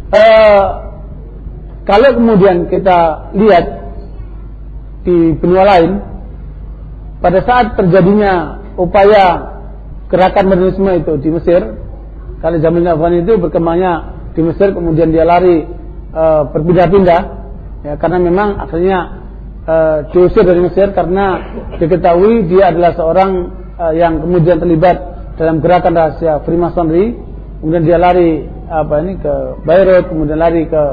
uh, kalau kemudian kita lihat di benua lain pada saat terjadinya upaya gerakan modernisme itu di Mesir kali zaman Afgan itu berkembangnya di Mesir kemudian dia lari e, berpindah-pindah ya karena memang akhirnya e, diusir dari Mesir karena diketahui dia adalah seorang e, yang kemudian terlibat dalam gerakan rahasia Freemasonry kemudian dia lari apa ini ke Beirut kemudian lari ke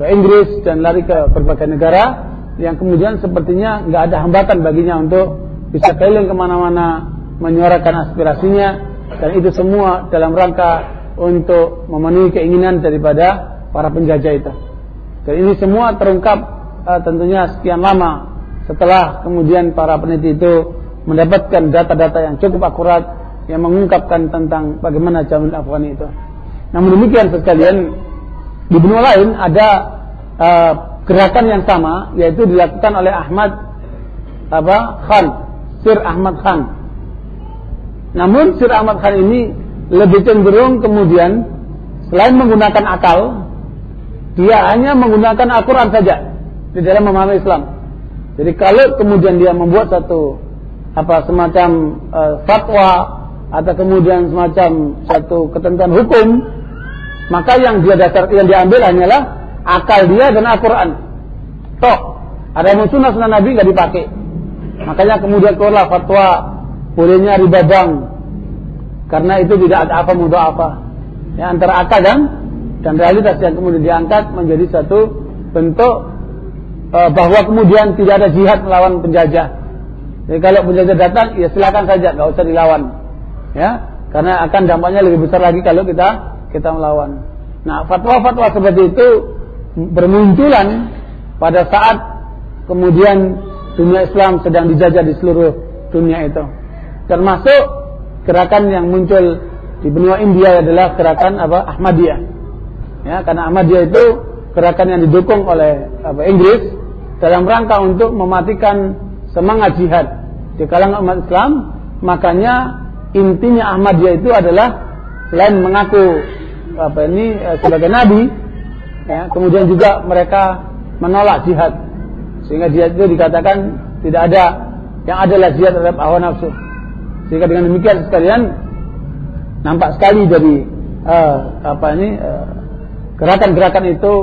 ke Inggris dan lari ke berbagai negara yang kemudian sepertinya nggak ada hambatan baginya untuk bisa keliling ke mana-mana menyuarakan aspirasinya Dan itu semua dalam rangka untuk memenuhi keinginan daripada para penjajah itu. Dan ini semua terungkap uh, tentunya sekian lama setelah kemudian para peneliti itu mendapatkan data-data yang cukup akurat yang mengungkapkan tentang bagaimana Jamil Afghani itu. Namun demikian sekalian di benua lain ada uh, gerakan yang sama yaitu dilakukan oleh Ahmad apa Khan, Sir Ahmad Khan. Namun Sir Ahmad Khan ini lebih cenderung kemudian selain menggunakan akal, dia hanya menggunakan Al-Quran saja di dalam memahami Islam. Jadi kalau kemudian dia membuat satu apa semacam uh, fatwa atau kemudian semacam satu ketentuan hukum, maka yang dia dasar yang diambil hanyalah akal dia dan Al-Quran. Toh, ada yang sunnah sunnah Nabi nggak dipakai. Makanya kemudian keluarlah fatwa bolehnya riba bank karena itu tidak ada apa mudah apa. Ya, antara akal dan dan realitas yang kemudian diangkat menjadi satu bentuk e, bahwa kemudian tidak ada jihad melawan penjajah. Jadi kalau penjajah datang, ya silakan saja, nggak usah dilawan, ya, karena akan dampaknya lebih besar lagi kalau kita kita melawan. Nah, fatwa-fatwa seperti itu bermunculan pada saat kemudian dunia Islam sedang dijajah di seluruh dunia itu. Termasuk gerakan yang muncul di benua India adalah gerakan apa Ahmadiyah. Ya, karena Ahmadiyah itu gerakan yang didukung oleh apa, Inggris dalam rangka untuk mematikan semangat jihad di kalangan umat Islam, makanya intinya Ahmadiyah itu adalah selain mengaku apa ini eh, sebagai nabi, ya, kemudian juga mereka menolak jihad, sehingga jihad itu dikatakan tidak ada yang adalah jihad terhadap hawa nafsu. Sehingga dengan demikian sekalian nampak sekali dari uh, apa ini eh, gerakan-gerakan uh, itu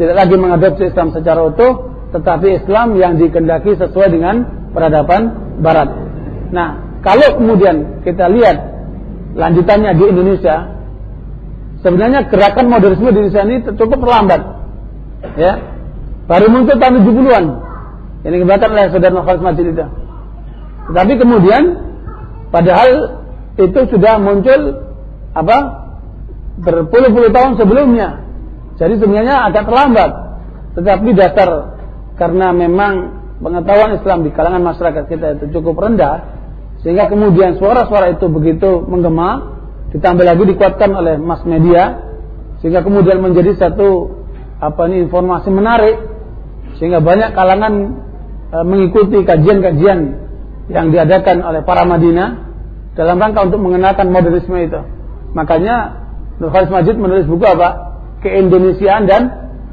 tidak lagi mengadopsi Islam secara utuh, tetapi Islam yang dikendaki sesuai dengan peradaban Barat. Nah, kalau kemudian kita lihat lanjutannya di Indonesia, sebenarnya gerakan modernisme di Indonesia ini cukup terlambat. Ya, baru muncul tahun 70-an. Ini dikembangkan oleh saudara Majid itu. Tetapi kemudian, padahal itu sudah muncul apa berpuluh-puluh tahun sebelumnya. Jadi sebenarnya agak terlambat. Tetapi dasar karena memang pengetahuan Islam di kalangan masyarakat kita itu cukup rendah sehingga kemudian suara-suara itu begitu menggema ditambah lagi dikuatkan oleh mass media sehingga kemudian menjadi satu apa ini informasi menarik sehingga banyak kalangan e, mengikuti kajian-kajian yang diadakan oleh para Madinah dalam rangka untuk mengenalkan modernisme itu. Makanya Nur Khalis Majid menulis buku apa? Keindonesiaan dan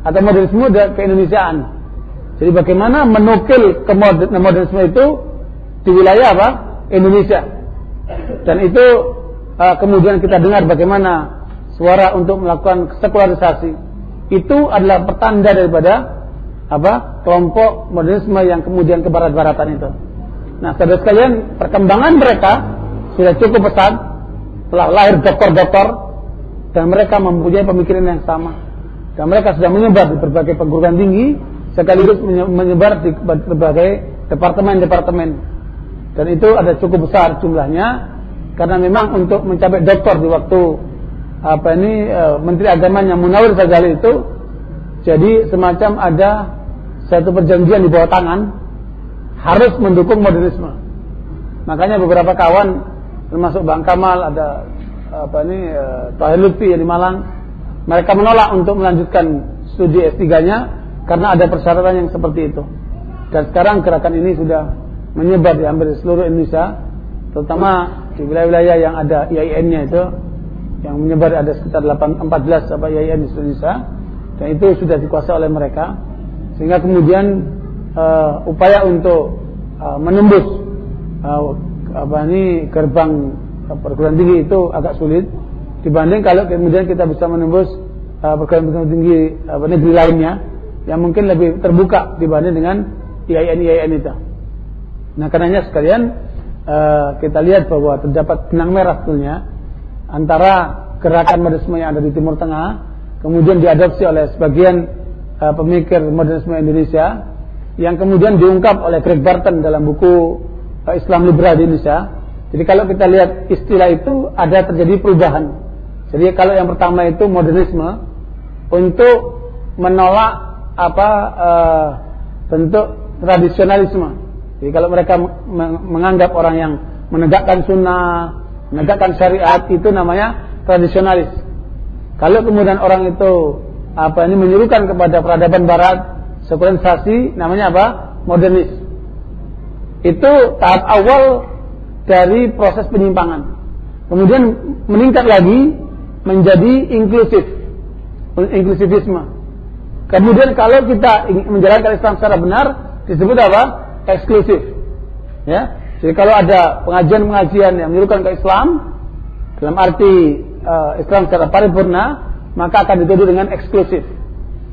atau modernisme keindonesiaan jadi bagaimana menukil modernisme itu di wilayah apa? Indonesia. Dan itu uh, kemudian kita dengar bagaimana suara untuk melakukan sekularisasi itu adalah pertanda daripada apa? kelompok modernisme yang kemudian ke barat-baratan itu. Nah, saudara sekalian, perkembangan mereka sudah cukup pesat telah lahir doktor-doktor dan mereka mempunyai pemikiran yang sama. Dan mereka sudah menyebar di berbagai perguruan tinggi sekaligus menyebar di berbagai departemen-departemen. Dan itu ada cukup besar jumlahnya karena memang untuk mencapai doktor di waktu apa ini e, Menteri Agamanya Munawir Fazali itu jadi semacam ada satu perjanjian di bawah tangan harus mendukung modernisme. Makanya beberapa kawan termasuk Bang Kamal ada apa ini e, Tahir Lutfi yang di Malang mereka menolak untuk melanjutkan studi S3-nya karena ada persyaratan yang seperti itu. Dan sekarang gerakan ini sudah menyebar di hampir seluruh Indonesia, terutama di wilayah-wilayah yang ada IAIN-nya itu, yang menyebar ada sekitar 8, 14 apa IAIN di Indonesia, dan itu sudah dikuasai oleh mereka, sehingga kemudian uh, upaya untuk uh, menembus uh, apa ini gerbang perguruan tinggi itu agak sulit. Dibanding kalau kemudian kita bisa menembus uh, perguruan tinggi uh, negeri lainnya yang mungkin lebih terbuka dibanding dengan IAIN-IAIN itu. Nah, karenanya sekalian uh, kita lihat bahwa terdapat benang merah sebetulnya antara gerakan modernisme yang ada di Timur Tengah kemudian diadopsi oleh sebagian uh, pemikir modernisme Indonesia yang kemudian diungkap oleh Greg Barton dalam buku uh, Islam Liberal di Indonesia Jadi kalau kita lihat istilah itu ada terjadi perubahan. Jadi kalau yang pertama itu modernisme untuk menolak apa uh, bentuk tradisionalisme. Jadi kalau mereka menganggap orang yang menegakkan sunnah, menegakkan syariat itu namanya tradisionalis. Kalau kemudian orang itu apa ini menyuruhkan kepada peradaban barat, sekularisasi namanya apa? Modernis. Itu tahap awal dari proses penyimpangan. Kemudian meningkat lagi menjadi inklusif, inklusivisme. Kemudian kalau kita menjalankan Islam secara benar disebut apa? Eksklusif. Ya. Jadi kalau ada pengajian-pengajian yang menyerukan ke Islam dalam arti uh, Islam secara paripurna, maka akan dituduh dengan eksklusif.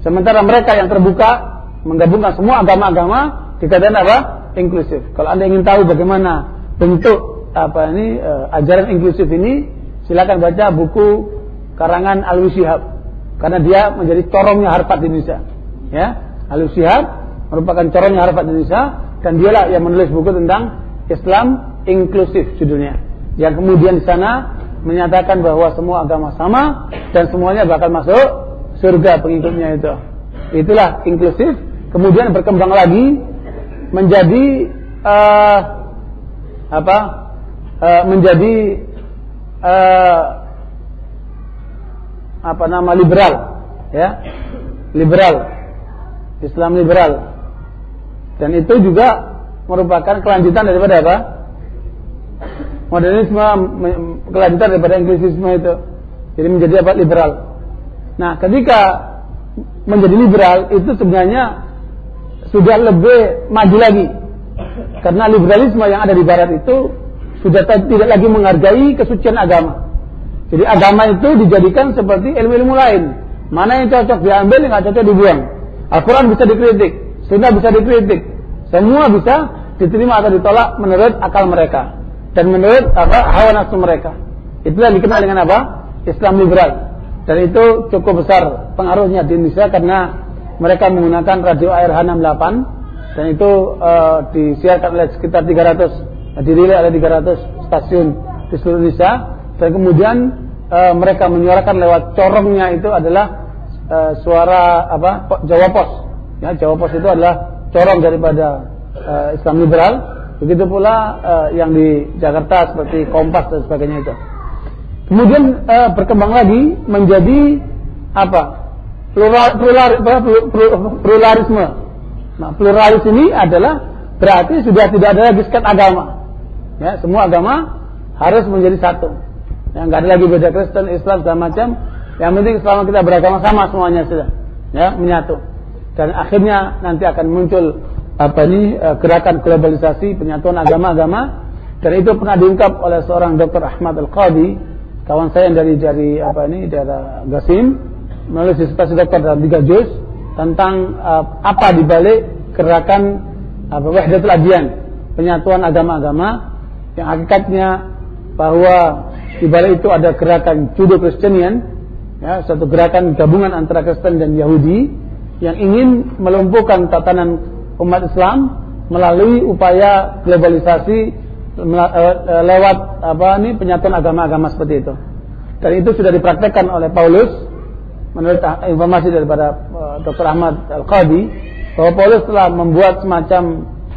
Sementara mereka yang terbuka menggabungkan semua agama-agama dikatakan apa? Inklusif. Kalau Anda ingin tahu bagaimana bentuk apa ini uh, ajaran inklusif ini silakan baca buku karangan Al Shihab karena dia menjadi corongnya Harvard Indonesia. Ya Al Shihab merupakan corongnya Harvard Indonesia dan dialah yang menulis buku tentang Islam inklusif judulnya. Yang kemudian di sana menyatakan bahwa semua agama sama dan semuanya bakal masuk surga pengikutnya itu. Itulah inklusif. Kemudian berkembang lagi menjadi uh, apa uh, menjadi uh, apa nama liberal ya. Liberal Islam liberal. Dan itu juga merupakan kelanjutan daripada apa? Modernisme kelanjutan daripada inklusisme itu. Jadi menjadi apa? Liberal. Nah ketika menjadi liberal itu sebenarnya sudah lebih maju lagi. Karena liberalisme yang ada di barat itu sudah tidak lagi menghargai kesucian agama. Jadi agama itu dijadikan seperti ilmu-ilmu lain. Mana yang cocok diambil, yang nggak cocok dibuang. Al-Quran bisa dikritik, Sunnah bisa dikritik. Semua bisa diterima atau ditolak menurut akal mereka dan menurut apa hawa nafsu mereka. Itulah dikenal dengan apa? Islam liberal. Dan itu cukup besar pengaruhnya di Indonesia karena mereka menggunakan radio air H68 dan itu uh, disiarkan oleh sekitar 300 dirilis oleh 300 stasiun di seluruh Indonesia dan kemudian uh, mereka menyuarakan lewat corongnya itu adalah uh, suara apa Jawa Pos. Ya Jawa Pos itu adalah corong daripada uh, Islam liberal. Begitu pula uh, yang di Jakarta seperti Kompas dan sebagainya itu. Kemudian uh, berkembang lagi menjadi apa? Plural, plural, plural, pluralisme. Nah, pluralis ini adalah berarti sudah tidak ada lagi sekat agama. Ya, semua agama harus menjadi satu. Ya, nggak ada lagi beda Kristen, Islam dan macam. Yang penting selama kita beragama sama semuanya sudah, ya menyatu. Dan akhirnya nanti akan muncul apa ini e, gerakan globalisasi penyatuan agama-agama dan itu pernah diungkap oleh seorang Dr. Ahmad Al Qadi kawan saya yang dari dari apa ini daerah Gasim menulis dissertasi dokter dalam tiga juz tentang uh, apa dibalik gerakan apa wahdatul adyan, penyatuan agama-agama yang hakikatnya bahwa di itu ada gerakan judo Kristenian, ya, satu gerakan gabungan antara Kristen dan Yahudi yang ingin melumpuhkan tatanan umat Islam melalui upaya globalisasi eh, lewat apa ini penyatuan agama-agama seperti itu. Dan itu sudah dipraktekkan oleh Paulus menurut informasi daripada eh, Dr. Ahmad Al-Qadi bahwa Paulus telah membuat semacam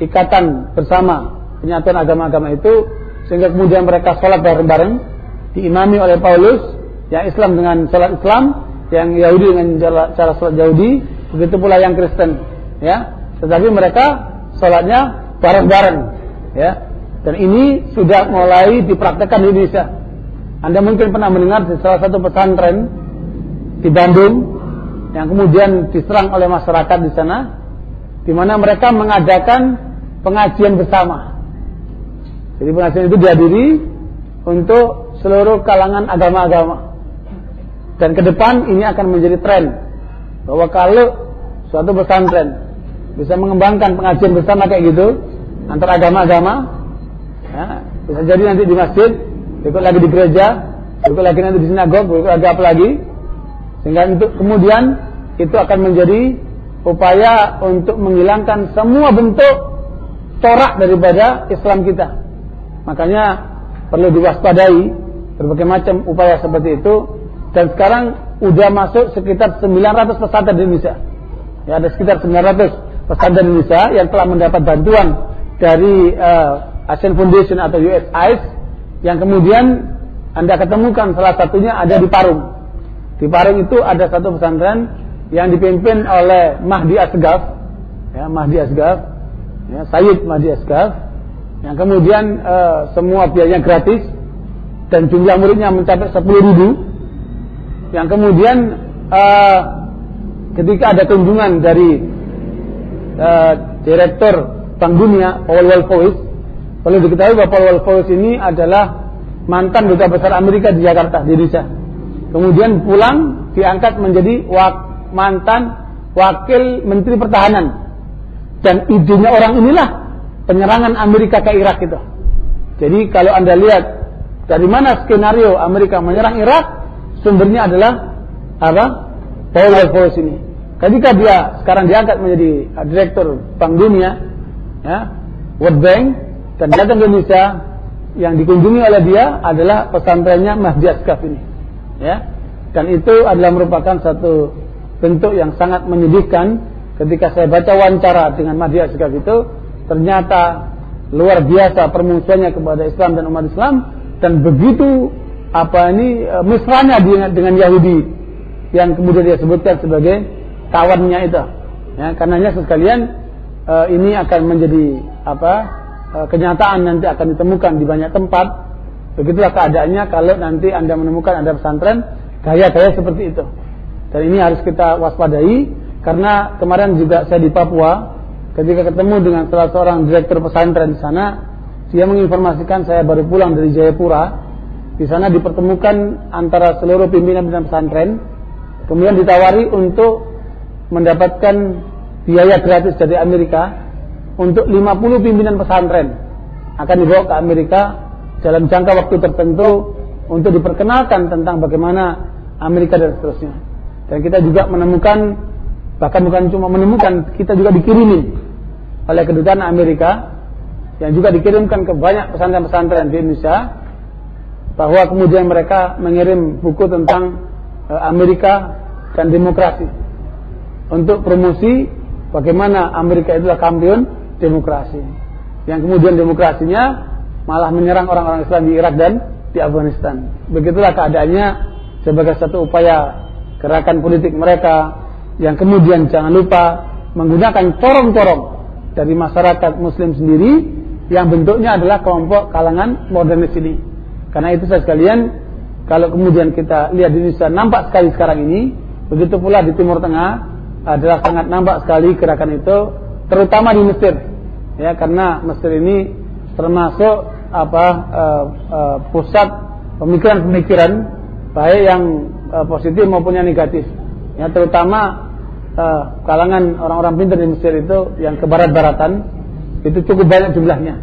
ikatan bersama penyatuan agama-agama itu sehingga kemudian mereka sholat bareng-bareng diimami oleh Paulus yang Islam dengan sholat Islam yang Yahudi dengan cara, sholat Yahudi begitu pula yang Kristen ya. Tetapi mereka sholatnya bareng-bareng ya. Dan ini sudah mulai dipraktekkan di Indonesia. Anda mungkin pernah mendengar di salah satu pesantren di Bandung yang kemudian diserang oleh masyarakat di sana di mana mereka mengadakan pengajian bersama. Jadi pengajian itu dihadiri untuk seluruh kalangan agama-agama. Dan ke depan ini akan menjadi tren bahwa kalau suatu pesantren bisa mengembangkan pengajian bersama kayak gitu antara agama-agama, ya, bisa jadi nanti di masjid, ikut lagi di gereja, ikut lagi nanti di sinagog, ikut lagi apa lagi, sehingga itu kemudian itu akan menjadi upaya untuk menghilangkan semua bentuk corak daripada Islam kita. Makanya perlu diwaspadai berbagai macam upaya seperti itu. Dan sekarang udah masuk sekitar 900 pesantren di Indonesia. Ya, ada sekitar 900 pesantren di Indonesia yang telah mendapat bantuan dari uh, Asian Foundation atau USAID yang kemudian Anda ketemukan salah satunya ada di Parung. Di Parung itu ada satu pesantren yang dipimpin oleh Mahdi Asgaf, ya, Mahdi Asgaf, ya, Sayyid Mahdi Asgaf, yang kemudian uh, semua biayanya gratis dan jumlah muridnya mencapai 10 ribu, yang kemudian uh, ketika ada kunjungan dari uh, direktur Bank Dunia Paul Wolfowitz, perlu diketahui bahwa Paul Wolfowitz ini adalah mantan duta besar Amerika di Jakarta di Indonesia. Kemudian pulang diangkat menjadi wak mantan wakil menteri pertahanan dan idenya orang inilah penyerangan Amerika ke Irak itu. Jadi kalau anda lihat dari mana skenario Amerika menyerang Irak, sumbernya adalah apa? Paul Wolfowitz ini. Ketika dia sekarang diangkat menjadi direktur Bank Dunia, ya, World Bank, dan datang ke Indonesia, yang dikunjungi oleh dia adalah pesantrennya Mahdi Asgaf ini. Ya. Dan itu adalah merupakan satu bentuk yang sangat menyedihkan ketika saya baca wawancara dengan Mahdi Asgaf itu ternyata luar biasa permusuhannya kepada Islam dan umat Islam dan begitu apa ini e, mesranya dengan, Yahudi. Yang kemudian dia sebutkan sebagai kawannya itu. Ya karenanya sekalian uh, ini akan menjadi apa uh, kenyataan nanti akan ditemukan di banyak tempat. Begitulah keadaannya kalau nanti anda menemukan ada pesantren gaya-gaya seperti itu. Dan ini harus kita waspadai karena kemarin juga saya di Papua ketika ketemu dengan salah seorang direktur pesantren di sana, dia menginformasikan saya baru pulang dari Jayapura. Di sana dipertemukan antara seluruh pimpinan pimpinan pesantren, kemudian ditawari untuk mendapatkan biaya gratis dari Amerika untuk 50 pimpinan pesantren akan dibawa ke Amerika dalam jangka waktu tertentu untuk diperkenalkan tentang bagaimana Amerika dan seterusnya. Dan kita juga menemukan bahkan bukan cuma menemukan, kita juga dikirimin oleh kedutaan Amerika yang juga dikirimkan ke banyak pesantren-pesantren di Indonesia bahwa kemudian mereka mengirim buku tentang uh, Amerika dan demokrasi untuk promosi bagaimana Amerika itulah kampion demokrasi. Yang kemudian demokrasinya malah menyerang orang-orang Islam di Irak dan di Afghanistan. Begitulah keadaannya sebagai satu upaya gerakan politik mereka yang kemudian jangan lupa menggunakan corong-corong dari masyarakat muslim sendiri yang bentuknya adalah kelompok kalangan modernis ini. Karena itu saya sekalian kalau kemudian kita lihat di Indonesia nampak sekali sekarang ini, begitu pula di Timur Tengah adalah sangat nampak sekali gerakan itu terutama di Mesir. Ya, karena Mesir ini termasuk apa uh, uh, pusat pemikiran-pemikiran baik yang uh, positif maupun yang negatif. Ya, terutama kalangan orang-orang pintar di Mesir itu yang ke barat-baratan itu cukup banyak jumlahnya.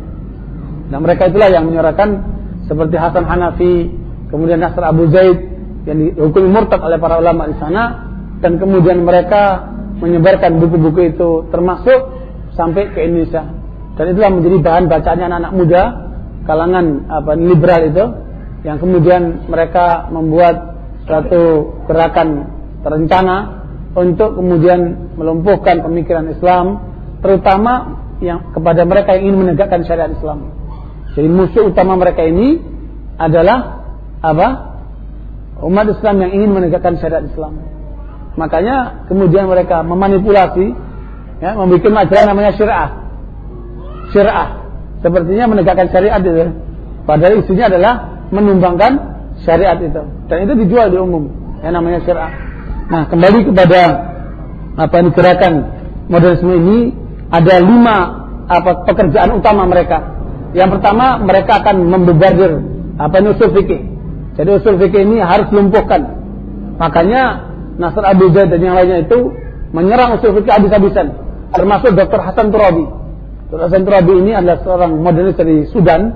Dan mereka itulah yang menyuarakan seperti Hasan Hanafi, kemudian Nasr Abu Zaid yang dihukumi murtad oleh para ulama di sana dan kemudian mereka menyebarkan buku-buku itu termasuk sampai ke Indonesia. Dan itulah menjadi bahan bacaannya anak-anak muda kalangan apa liberal itu yang kemudian mereka membuat satu gerakan terencana untuk kemudian melumpuhkan pemikiran Islam terutama yang kepada mereka yang ingin menegakkan syariat Islam. Jadi musuh utama mereka ini adalah apa? Umat Islam yang ingin menegakkan syariat Islam. Makanya kemudian mereka memanipulasi ya, membuat majalah namanya syariah. Syariah. Sepertinya menegakkan syariat itu. Padahal isinya adalah menumbangkan syariat itu dan itu dijual di umum yang namanya syariat. Nah kembali kepada apa yang gerakan modernisme ini ada lima apa pekerjaan utama mereka. Yang pertama mereka akan membebardir apa ini usul fikih. Jadi usul fikih ini harus lumpuhkan. Makanya Nasr Abu Zaid dan yang lainnya itu menyerang usul fikih habis-habisan. Termasuk Dr. Hasan Turabi. Dr. Hasan Turabi ini adalah seorang modernis dari Sudan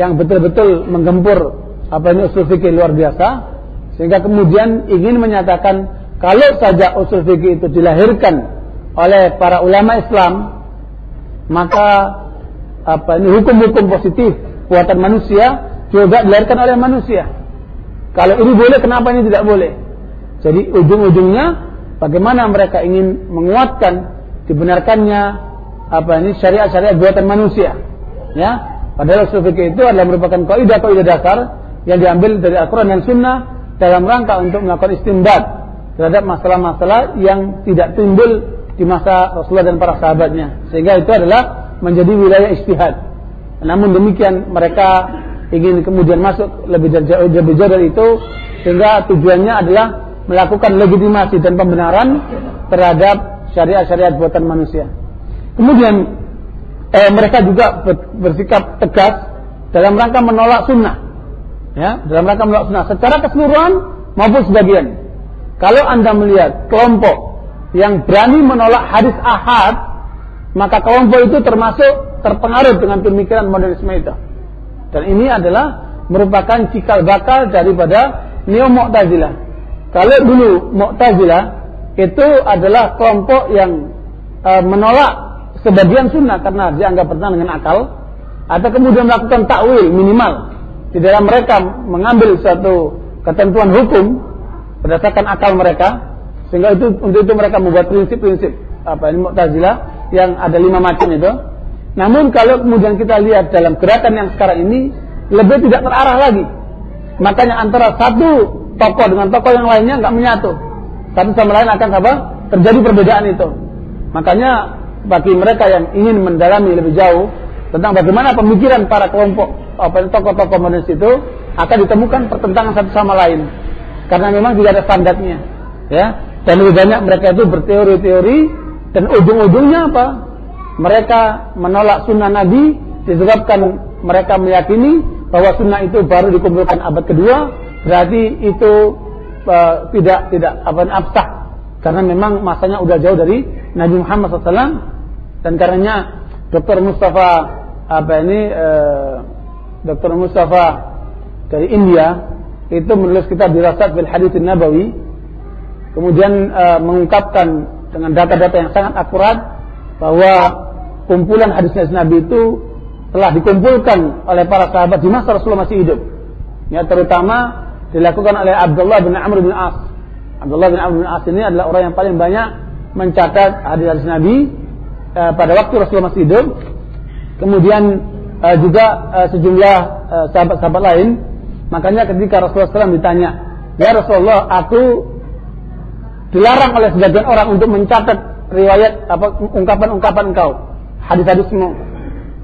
yang betul-betul menggempur apa ini usul fikih luar biasa sehingga kemudian ingin menyatakan kalau saja usul fikih itu dilahirkan oleh para ulama Islam maka apa ini hukum-hukum positif buatan manusia juga dilahirkan oleh manusia. Kalau ini boleh, kenapa ini tidak boleh? Jadi ujung-ujungnya bagaimana mereka ingin menguatkan dibenarkannya apa ini syariat-syariat buatan manusia. Ya, padahal usul itu adalah merupakan kaidah-kaidah dasar yang diambil dari Al-Qur'an dan Sunnah dalam rangka untuk melakukan istimbat terhadap masalah-masalah yang tidak timbul di masa Rasulullah dan para sahabatnya. Sehingga itu adalah menjadi wilayah istihad. Namun demikian mereka ingin kemudian masuk lebih jauh, lebih jauh dari itu sehingga tujuannya adalah melakukan legitimasi dan pembenaran terhadap syariat-syariat buatan manusia. Kemudian eh, mereka juga bersikap tegas dalam rangka menolak sunnah, ya, dalam rangka menolak sunnah secara keseluruhan maupun sebagian. Kalau anda melihat kelompok yang berani menolak hadis ahad, maka kelompok itu termasuk terpengaruh dengan pemikiran modernisme itu. Dan ini adalah merupakan cikal bakal daripada Neo Mu'tazilah. Kalau dulu Mu'tazilah itu adalah kelompok yang e, menolak sebagian sunnah karena dianggap bertentangan dengan akal atau kemudian melakukan takwil minimal di dalam mereka mengambil suatu ketentuan hukum berdasarkan akal mereka sehingga itu untuk itu mereka membuat prinsip-prinsip apa ini Mu'tazilah yang ada lima macam itu namun kalau kemudian kita lihat dalam gerakan yang sekarang ini lebih tidak terarah lagi. Makanya antara satu tokoh dengan tokoh yang lainnya nggak menyatu. Satu sama lain akan apa? Terjadi perbedaan itu. Makanya bagi mereka yang ingin mendalami lebih jauh tentang bagaimana pemikiran para kelompok apa tokoh-tokoh modernis itu akan ditemukan pertentangan satu sama lain. Karena memang tidak ada standarnya. Ya. Dan lebih banyak mereka itu berteori-teori dan ujung-ujungnya apa? mereka menolak sunnah Nabi disebabkan mereka meyakini bahwa sunnah itu baru dikumpulkan abad kedua berarti itu uh, tidak tidak apa absah karena memang masanya udah jauh dari Nabi Muhammad SAW dan karenanya Dr. Mustafa apa ini uh, Dr. Mustafa dari India itu menulis kitab dirasat bil hadits nabawi kemudian uh, mengungkapkan dengan data-data yang sangat akurat bahwa kumpulan hadis-hadis Nabi itu telah dikumpulkan oleh para sahabat di masa Rasulullah masih hidup. Ya, terutama dilakukan oleh Abdullah bin Amr bin As. Abdullah bin Amr bin As ini adalah orang yang paling banyak mencatat hadis-hadis Nabi eh, pada waktu Rasulullah masih hidup. Kemudian eh, juga eh, sejumlah eh, sahabat-sahabat lain. Makanya ketika Rasulullah SAW ditanya, Ya Rasulullah, aku dilarang oleh sebagian orang untuk mencatat riwayat apa ungkapan-ungkapan engkau hadis-hadismu.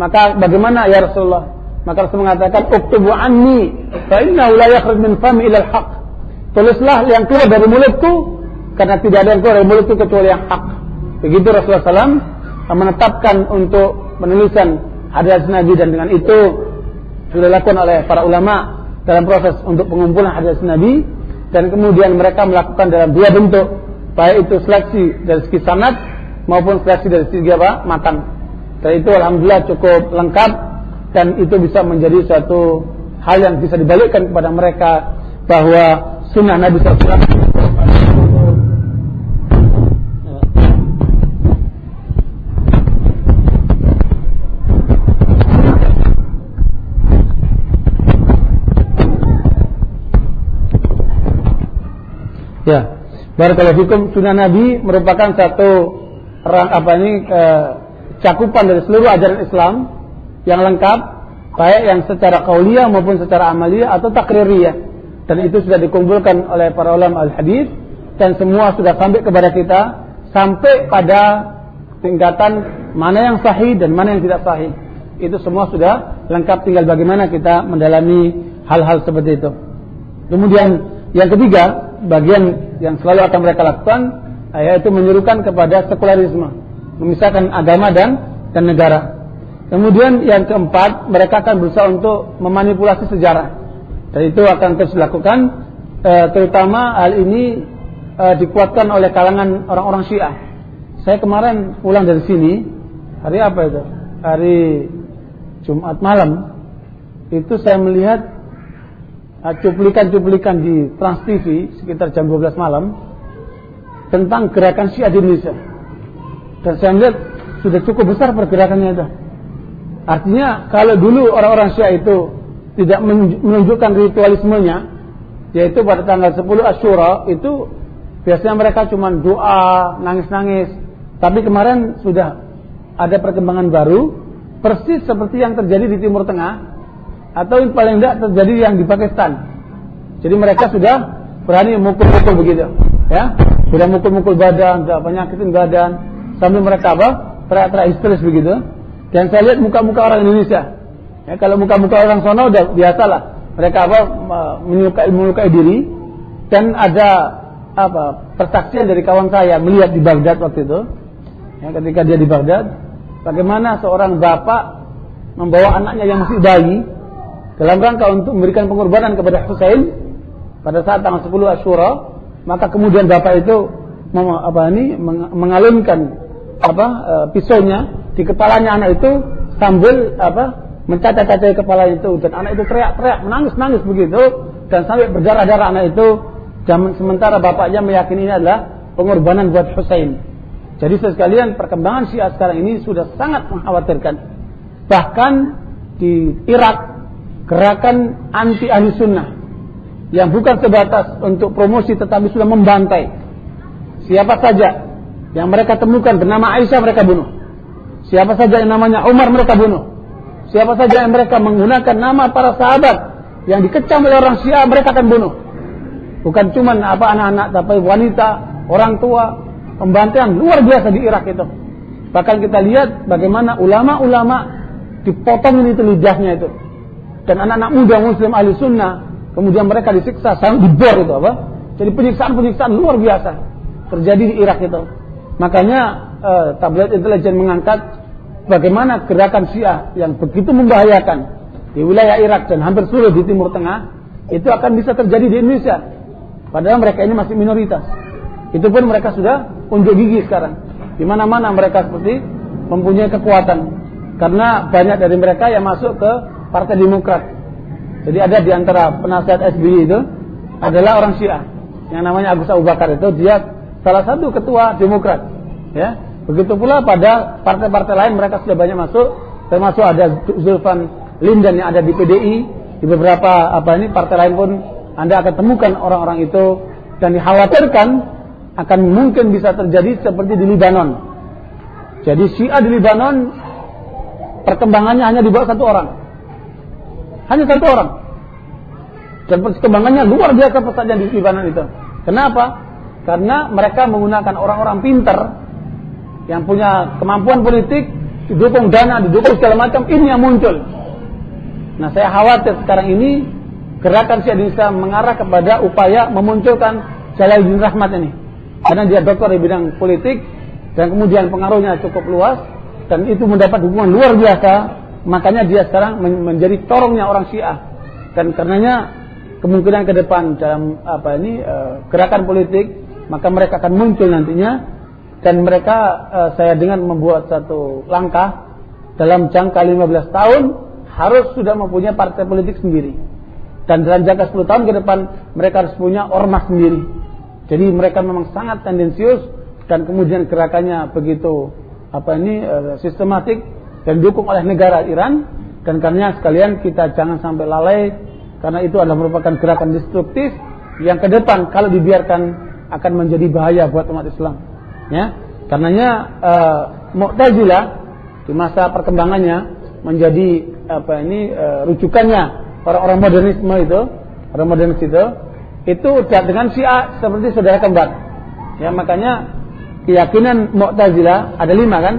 Maka bagaimana ya Rasulullah? Maka Rasul mengatakan, "Uktubu anni fa innahu la yakhruj min fami ila al-haq." Tulislah yang keluar dari mulutku karena tidak ada yang keluar dari mulutku kecuali yang hak. Begitu Rasulullah SAW menetapkan untuk penulisan hadis Nabi dan dengan itu sudah dilakukan oleh para ulama dalam proses untuk pengumpulan hadis Nabi dan kemudian mereka melakukan dalam dua bentuk. Baik itu seleksi dari segi sanad maupun seleksi dari segi apa? Matan dan itu alhamdulillah cukup lengkap dan itu bisa menjadi suatu hal yang bisa dibalikkan kepada mereka bahwa sunnah Nabi SAW Ya, barakallahu fikum sunnah Nabi merupakan satu apa ini eh, cakupan dari seluruh ajaran Islam yang lengkap baik yang secara kauliah maupun secara amalia atau takririyah dan itu sudah dikumpulkan oleh para ulama al-hadis dan semua sudah sampai kepada kita sampai pada tingkatan mana yang sahih dan mana yang tidak sahih. Itu semua sudah lengkap tinggal bagaimana kita mendalami hal-hal seperti itu. Kemudian yang ketiga bagian yang selalu akan mereka lakukan yaitu menyuruhkan kepada sekularisme memisahkan agama dan dan negara. Kemudian yang keempat, mereka akan berusaha untuk memanipulasi sejarah. Dan itu akan terus dilakukan, e, terutama hal ini e, dikuatkan oleh kalangan orang-orang Syiah. Saya kemarin pulang dari sini, hari apa itu? Hari Jumat malam, itu saya melihat cuplikan-cuplikan di Trans TV sekitar jam 12 malam tentang gerakan Syiah di Indonesia dan saya melihat sudah cukup besar pergerakannya itu. Artinya kalau dulu orang-orang Syiah itu tidak menunjukkan ritualismenya yaitu pada tanggal 10 Asyura itu biasanya mereka cuma doa, nangis-nangis. Tapi kemarin sudah ada perkembangan baru persis seperti yang terjadi di Timur Tengah atau paling tidak terjadi yang di Pakistan. Jadi mereka sudah berani mukul-mukul begitu, ya. Sudah mukul-mukul badan, sudah penyakitin badan sambil mereka apa? teriak-teriak histeris begitu. Dan saya lihat muka-muka orang Indonesia. Ya, kalau muka-muka orang sono udah biasalah. Mereka apa menyukai menyukai diri dan ada apa persaksian dari kawan saya melihat di Baghdad waktu itu. Ya, ketika dia di Baghdad, bagaimana seorang bapak membawa anaknya yang masih bayi dalam rangka untuk memberikan pengorbanan kepada Husain pada saat tanggal 10 Asyura, maka kemudian bapak itu apa ini mengalunkan apa e, pisaunya di kepalanya anak itu sambil apa mencacat-cacai kepala itu dan anak itu teriak-teriak menangis-nangis begitu dan sampai berdarah-darah anak itu zaman sementara bapaknya meyakini ini adalah pengorbanan buat Husain. Jadi sekalian perkembangan Syiah sekarang ini sudah sangat mengkhawatirkan. Bahkan di Irak gerakan anti ahli sunnah yang bukan sebatas untuk promosi tetapi sudah membantai siapa saja yang mereka temukan bernama Aisyah mereka bunuh. Siapa saja yang namanya Umar mereka bunuh. Siapa saja yang mereka menggunakan nama para sahabat yang dikecam oleh orang Syiah mereka akan bunuh. Bukan cuma apa anak-anak tapi wanita, orang tua, pembantaian luar biasa di Irak itu. Bahkan kita lihat bagaimana ulama-ulama dipotong itu lidahnya itu. Dan anak-anak muda muslim ahli sunnah kemudian mereka disiksa sampai dibor itu apa? Jadi penyiksaan-penyiksaan luar biasa terjadi di Irak itu. Makanya eh, tablet intelijen mengangkat bagaimana gerakan Syiah yang begitu membahayakan di wilayah Irak dan hampir seluruh di Timur Tengah itu akan bisa terjadi di Indonesia. Padahal mereka ini masih minoritas. Itu pun mereka sudah unjuk gigi sekarang. Di mana-mana mereka seperti mempunyai kekuatan. Karena banyak dari mereka yang masuk ke Partai Demokrat. Jadi ada di antara penasihat SBY itu adalah orang Syiah. Yang namanya Agus Abu Bakar itu dia salah satu ketua Demokrat. Ya, begitu pula pada partai-partai lain mereka sudah banyak masuk, termasuk ada Zulfan Lindan yang ada di PDI, di beberapa apa ini partai lain pun Anda akan temukan orang-orang itu dan dikhawatirkan akan mungkin bisa terjadi seperti di Libanon. Jadi Syiah di Libanon perkembangannya hanya di bawah satu orang. Hanya satu orang. Dan perkembangannya luar biasa pesatnya di Libanon itu. Kenapa? Karena mereka menggunakan orang-orang pinter yang punya kemampuan politik, didukung dana, didukung segala macam, ini yang muncul. Nah saya khawatir sekarang ini gerakan si Indonesia mengarah kepada upaya memunculkan Jalaluddin Rahmat ini. Karena dia dokter di bidang politik dan kemudian pengaruhnya cukup luas dan itu mendapat dukungan luar biasa, makanya dia sekarang menjadi torongnya orang Syiah. Dan karenanya kemungkinan ke depan dalam apa ini eh, gerakan politik maka mereka akan muncul nantinya. Dan mereka uh, saya dengan membuat satu langkah dalam jangka 15 tahun harus sudah mempunyai partai politik sendiri. Dan dalam jangka 10 tahun ke depan mereka harus punya ormas sendiri. Jadi mereka memang sangat tendensius dan kemudian gerakannya begitu apa ini uh, sistematik dan didukung oleh negara Iran dan karena sekalian kita jangan sampai lalai karena itu adalah merupakan gerakan destruktif yang ke depan kalau dibiarkan akan menjadi bahaya buat umat Islam. Ya, karenanya uh, Mu'tazilah di masa perkembangannya menjadi apa ini uh, rujukannya orang-orang modernisme itu, orang modernis itu, itu dengan Syiah seperti saudara kembar. Ya, makanya keyakinan Mu'tazilah ada lima kan,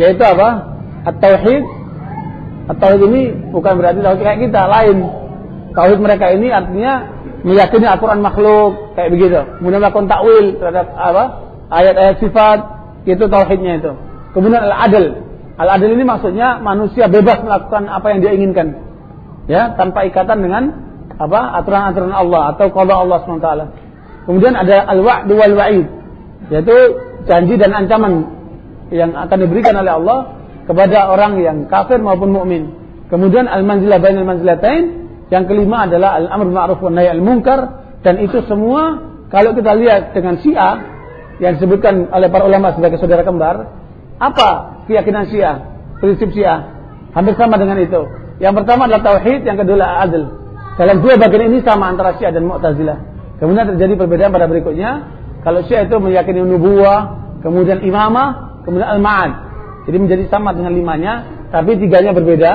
yaitu apa? At-tauhid. At-tauhid ini bukan berarti tauhid kayak kita, lain. Tauhid mereka ini artinya meyakini Al-Quran makhluk kayak begitu. Kemudian melakukan takwil terhadap apa ayat-ayat sifat itu tauhidnya itu. Kemudian al-adl. Al-adl ini maksudnya manusia bebas melakukan apa yang dia inginkan. Ya tanpa ikatan dengan apa aturan-aturan Allah atau qada Allah SWT kemudian ada al-wa'd wal wa'id yaitu janji dan ancaman yang akan diberikan oleh Allah kepada orang yang kafir maupun mukmin kemudian al-manzilah bainal manzilatain yang kelima adalah al-amr ma'ruf wa nahi al-munkar dan itu semua kalau kita lihat dengan Syiah yang disebutkan oleh para ulama sebagai saudara kembar, apa keyakinan Syiah, prinsip Syiah? Hampir sama dengan itu. Yang pertama adalah tauhid, yang kedua adalah adil. Dalam dua bagian ini sama antara Syiah dan Mu'tazilah. Kemudian terjadi perbedaan pada berikutnya. Kalau Syiah itu meyakini nubuwah, kemudian imamah, kemudian al-ma'ad. Jadi menjadi sama dengan limanya, tapi tiganya berbeda,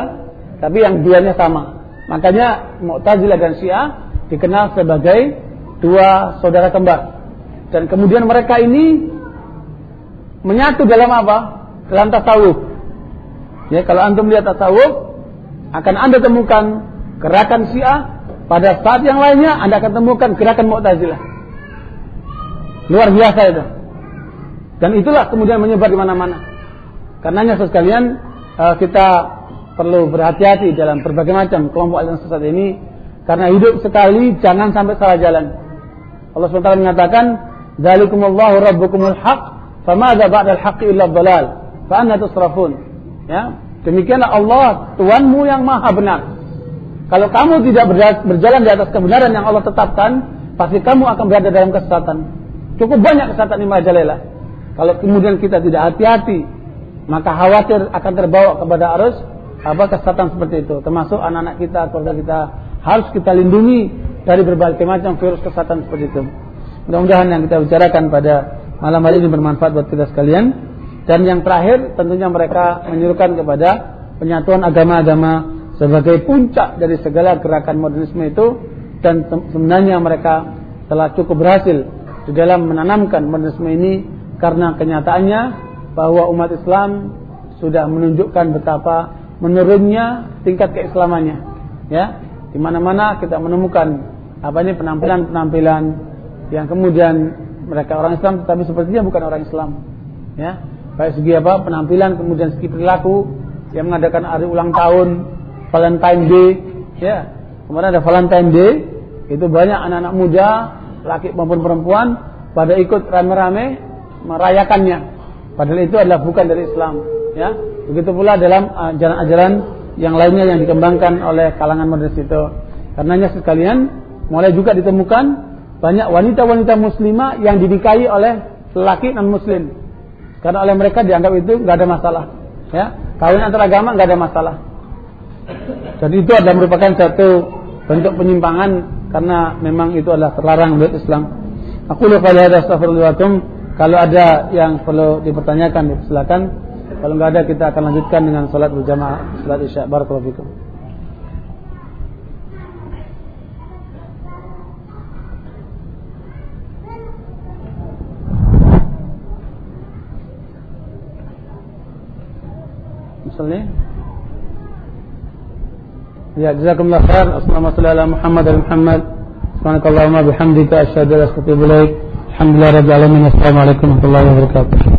tapi yang duanya sama. Makanya Mu'tazilah dan Syiah dikenal sebagai dua saudara kembar. Dan kemudian mereka ini menyatu dalam apa? Dalam tasawuf. Ya, kalau antum lihat tasawuf, akan anda temukan gerakan Syiah pada saat yang lainnya Anda akan temukan gerakan Mu'tazilah. Luar biasa itu. Dan itulah kemudian menyebar di mana-mana. Karenanya sekalian eh, kita perlu berhati-hati dalam berbagai macam kelompok aliran sesat ini karena hidup sekali jangan sampai salah jalan. Allah SWT mengatakan, "Dzalikumullahu rabbukumul haq, famadza ba'dal haqqi illa dhalal, fa anna tusrafun." Ya, demikianlah Allah Tuhanmu yang maha benar. Kalau kamu tidak berjalan di atas kebenaran yang Allah tetapkan, pasti kamu akan berada dalam kesesatan. Cukup banyak kesesatan di majalela. Kalau kemudian kita tidak hati-hati, maka khawatir akan terbawa kepada arus apa kesesatan seperti itu. Termasuk anak-anak kita, keluarga kita harus kita lindungi dari berbagai macam virus kesesatan seperti itu. Mudah-mudahan yang kita bicarakan pada malam hari ini bermanfaat buat kita sekalian. Dan yang terakhir tentunya mereka menyuruhkan kepada penyatuan agama-agama sebagai puncak dari segala gerakan modernisme itu dan sebenarnya mereka telah cukup berhasil di dalam menanamkan modernisme ini karena kenyataannya bahwa umat Islam sudah menunjukkan betapa menurunnya tingkat keislamannya ya di mana-mana kita menemukan apa ini penampilan-penampilan yang kemudian mereka orang Islam tetapi sepertinya bukan orang Islam ya baik segi apa penampilan kemudian segi perilaku yang mengadakan hari ulang tahun Valentine Day, ya. Kemudian ada Valentine Day, itu banyak anak-anak muda, laki maupun perempuan pada ikut rame-rame merayakannya. Padahal itu adalah bukan dari Islam, ya. Begitu pula dalam ajaran-ajaran yang lainnya yang dikembangkan oleh kalangan modernis itu. Karenanya sekalian, mulai juga ditemukan banyak wanita-wanita muslimah yang dinikahi oleh laki non muslim. Karena oleh mereka dianggap itu nggak ada masalah. Ya, kawin antar agama nggak ada masalah. Dan itu adalah merupakan satu bentuk penyimpangan karena memang itu adalah terlarang menurut Islam. Aku lupa lihat astagfirullah kalau ada yang perlu dipertanyakan silakan. Kalau nggak ada kita akan lanjutkan dengan salat berjamaah salat Isya. Barakallahu fikum. Misalnya Ya, jazakumullah khair. Assalamualaikum warahmatullahi wabarakatuh. Subhanakallahumma bihamdika asyhadu an la ilaha illa astaghfiruka wa atubu ilaik. Alhamdulillah alamin. Assalamualaikum warahmatullahi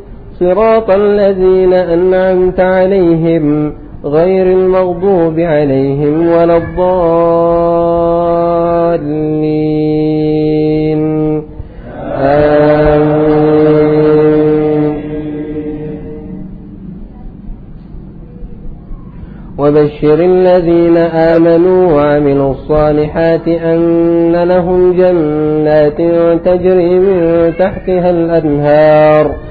صراط الذين أنعمت عليهم غير المغضوب عليهم ولا الضالين. آمين. وبشر الذين آمنوا وعملوا الصالحات أن لهم جنات تجري من تحتها الأنهار.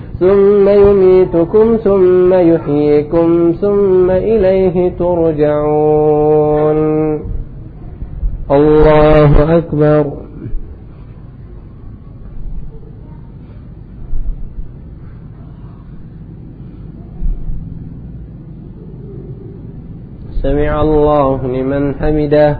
ثم يميتكم ثم يحييكم ثم إليه ترجعون. الله أكبر. سمع الله لمن حمده.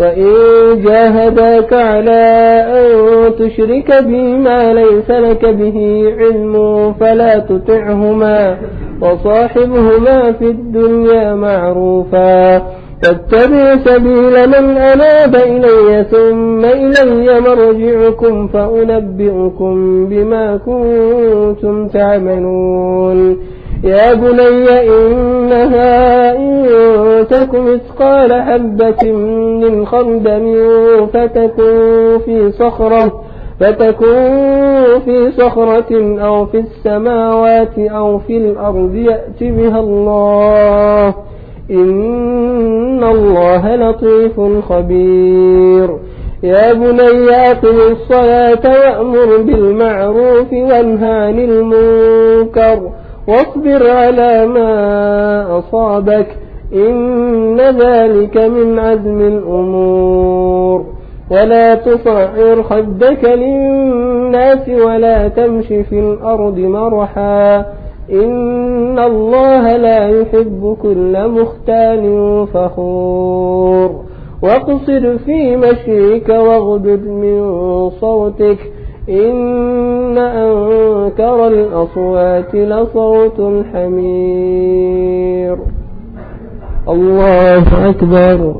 وإن جاهداك على أن تشرك بي ما ليس لك به علم فلا تطعهما وصاحبهما في الدنيا معروفا فاتبع سبيل من أناب إلي ثم إلي مرجعكم فأنبئكم بما كنتم تعملون يا بني إنها إن تك مثقال حبة من خردل فتكن في صخرة فتكون في صخرة أو في السماوات أو في الأرض يأت بها الله. إن الله لطيف خبير. يا بني أقم الصلاة وأمر بالمعروف وانهى عن المنكر. واصبر على ما أصابك إن ذلك من عزم الأمور. ولا تصعر خدك للناس ولا تمش في الأرض مرحا. إن الله لا يحب كل مختال فخور. واقصد في مشيك واغدد من صوتك إن أنكر الأصوات لصوت الحمير الله أكبر.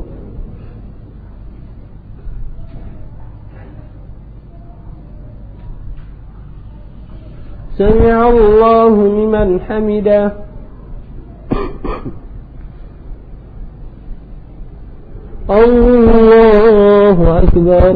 سمع الله لمن حمده. الله أكبر.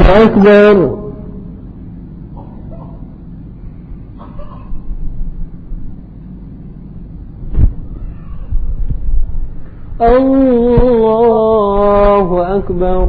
أكبر الله أكبر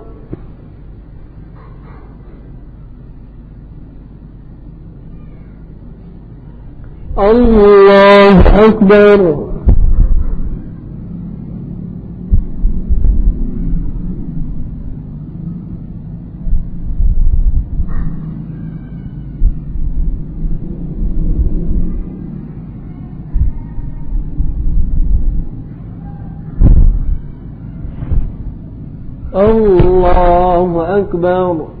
أكبر. الله أكبر.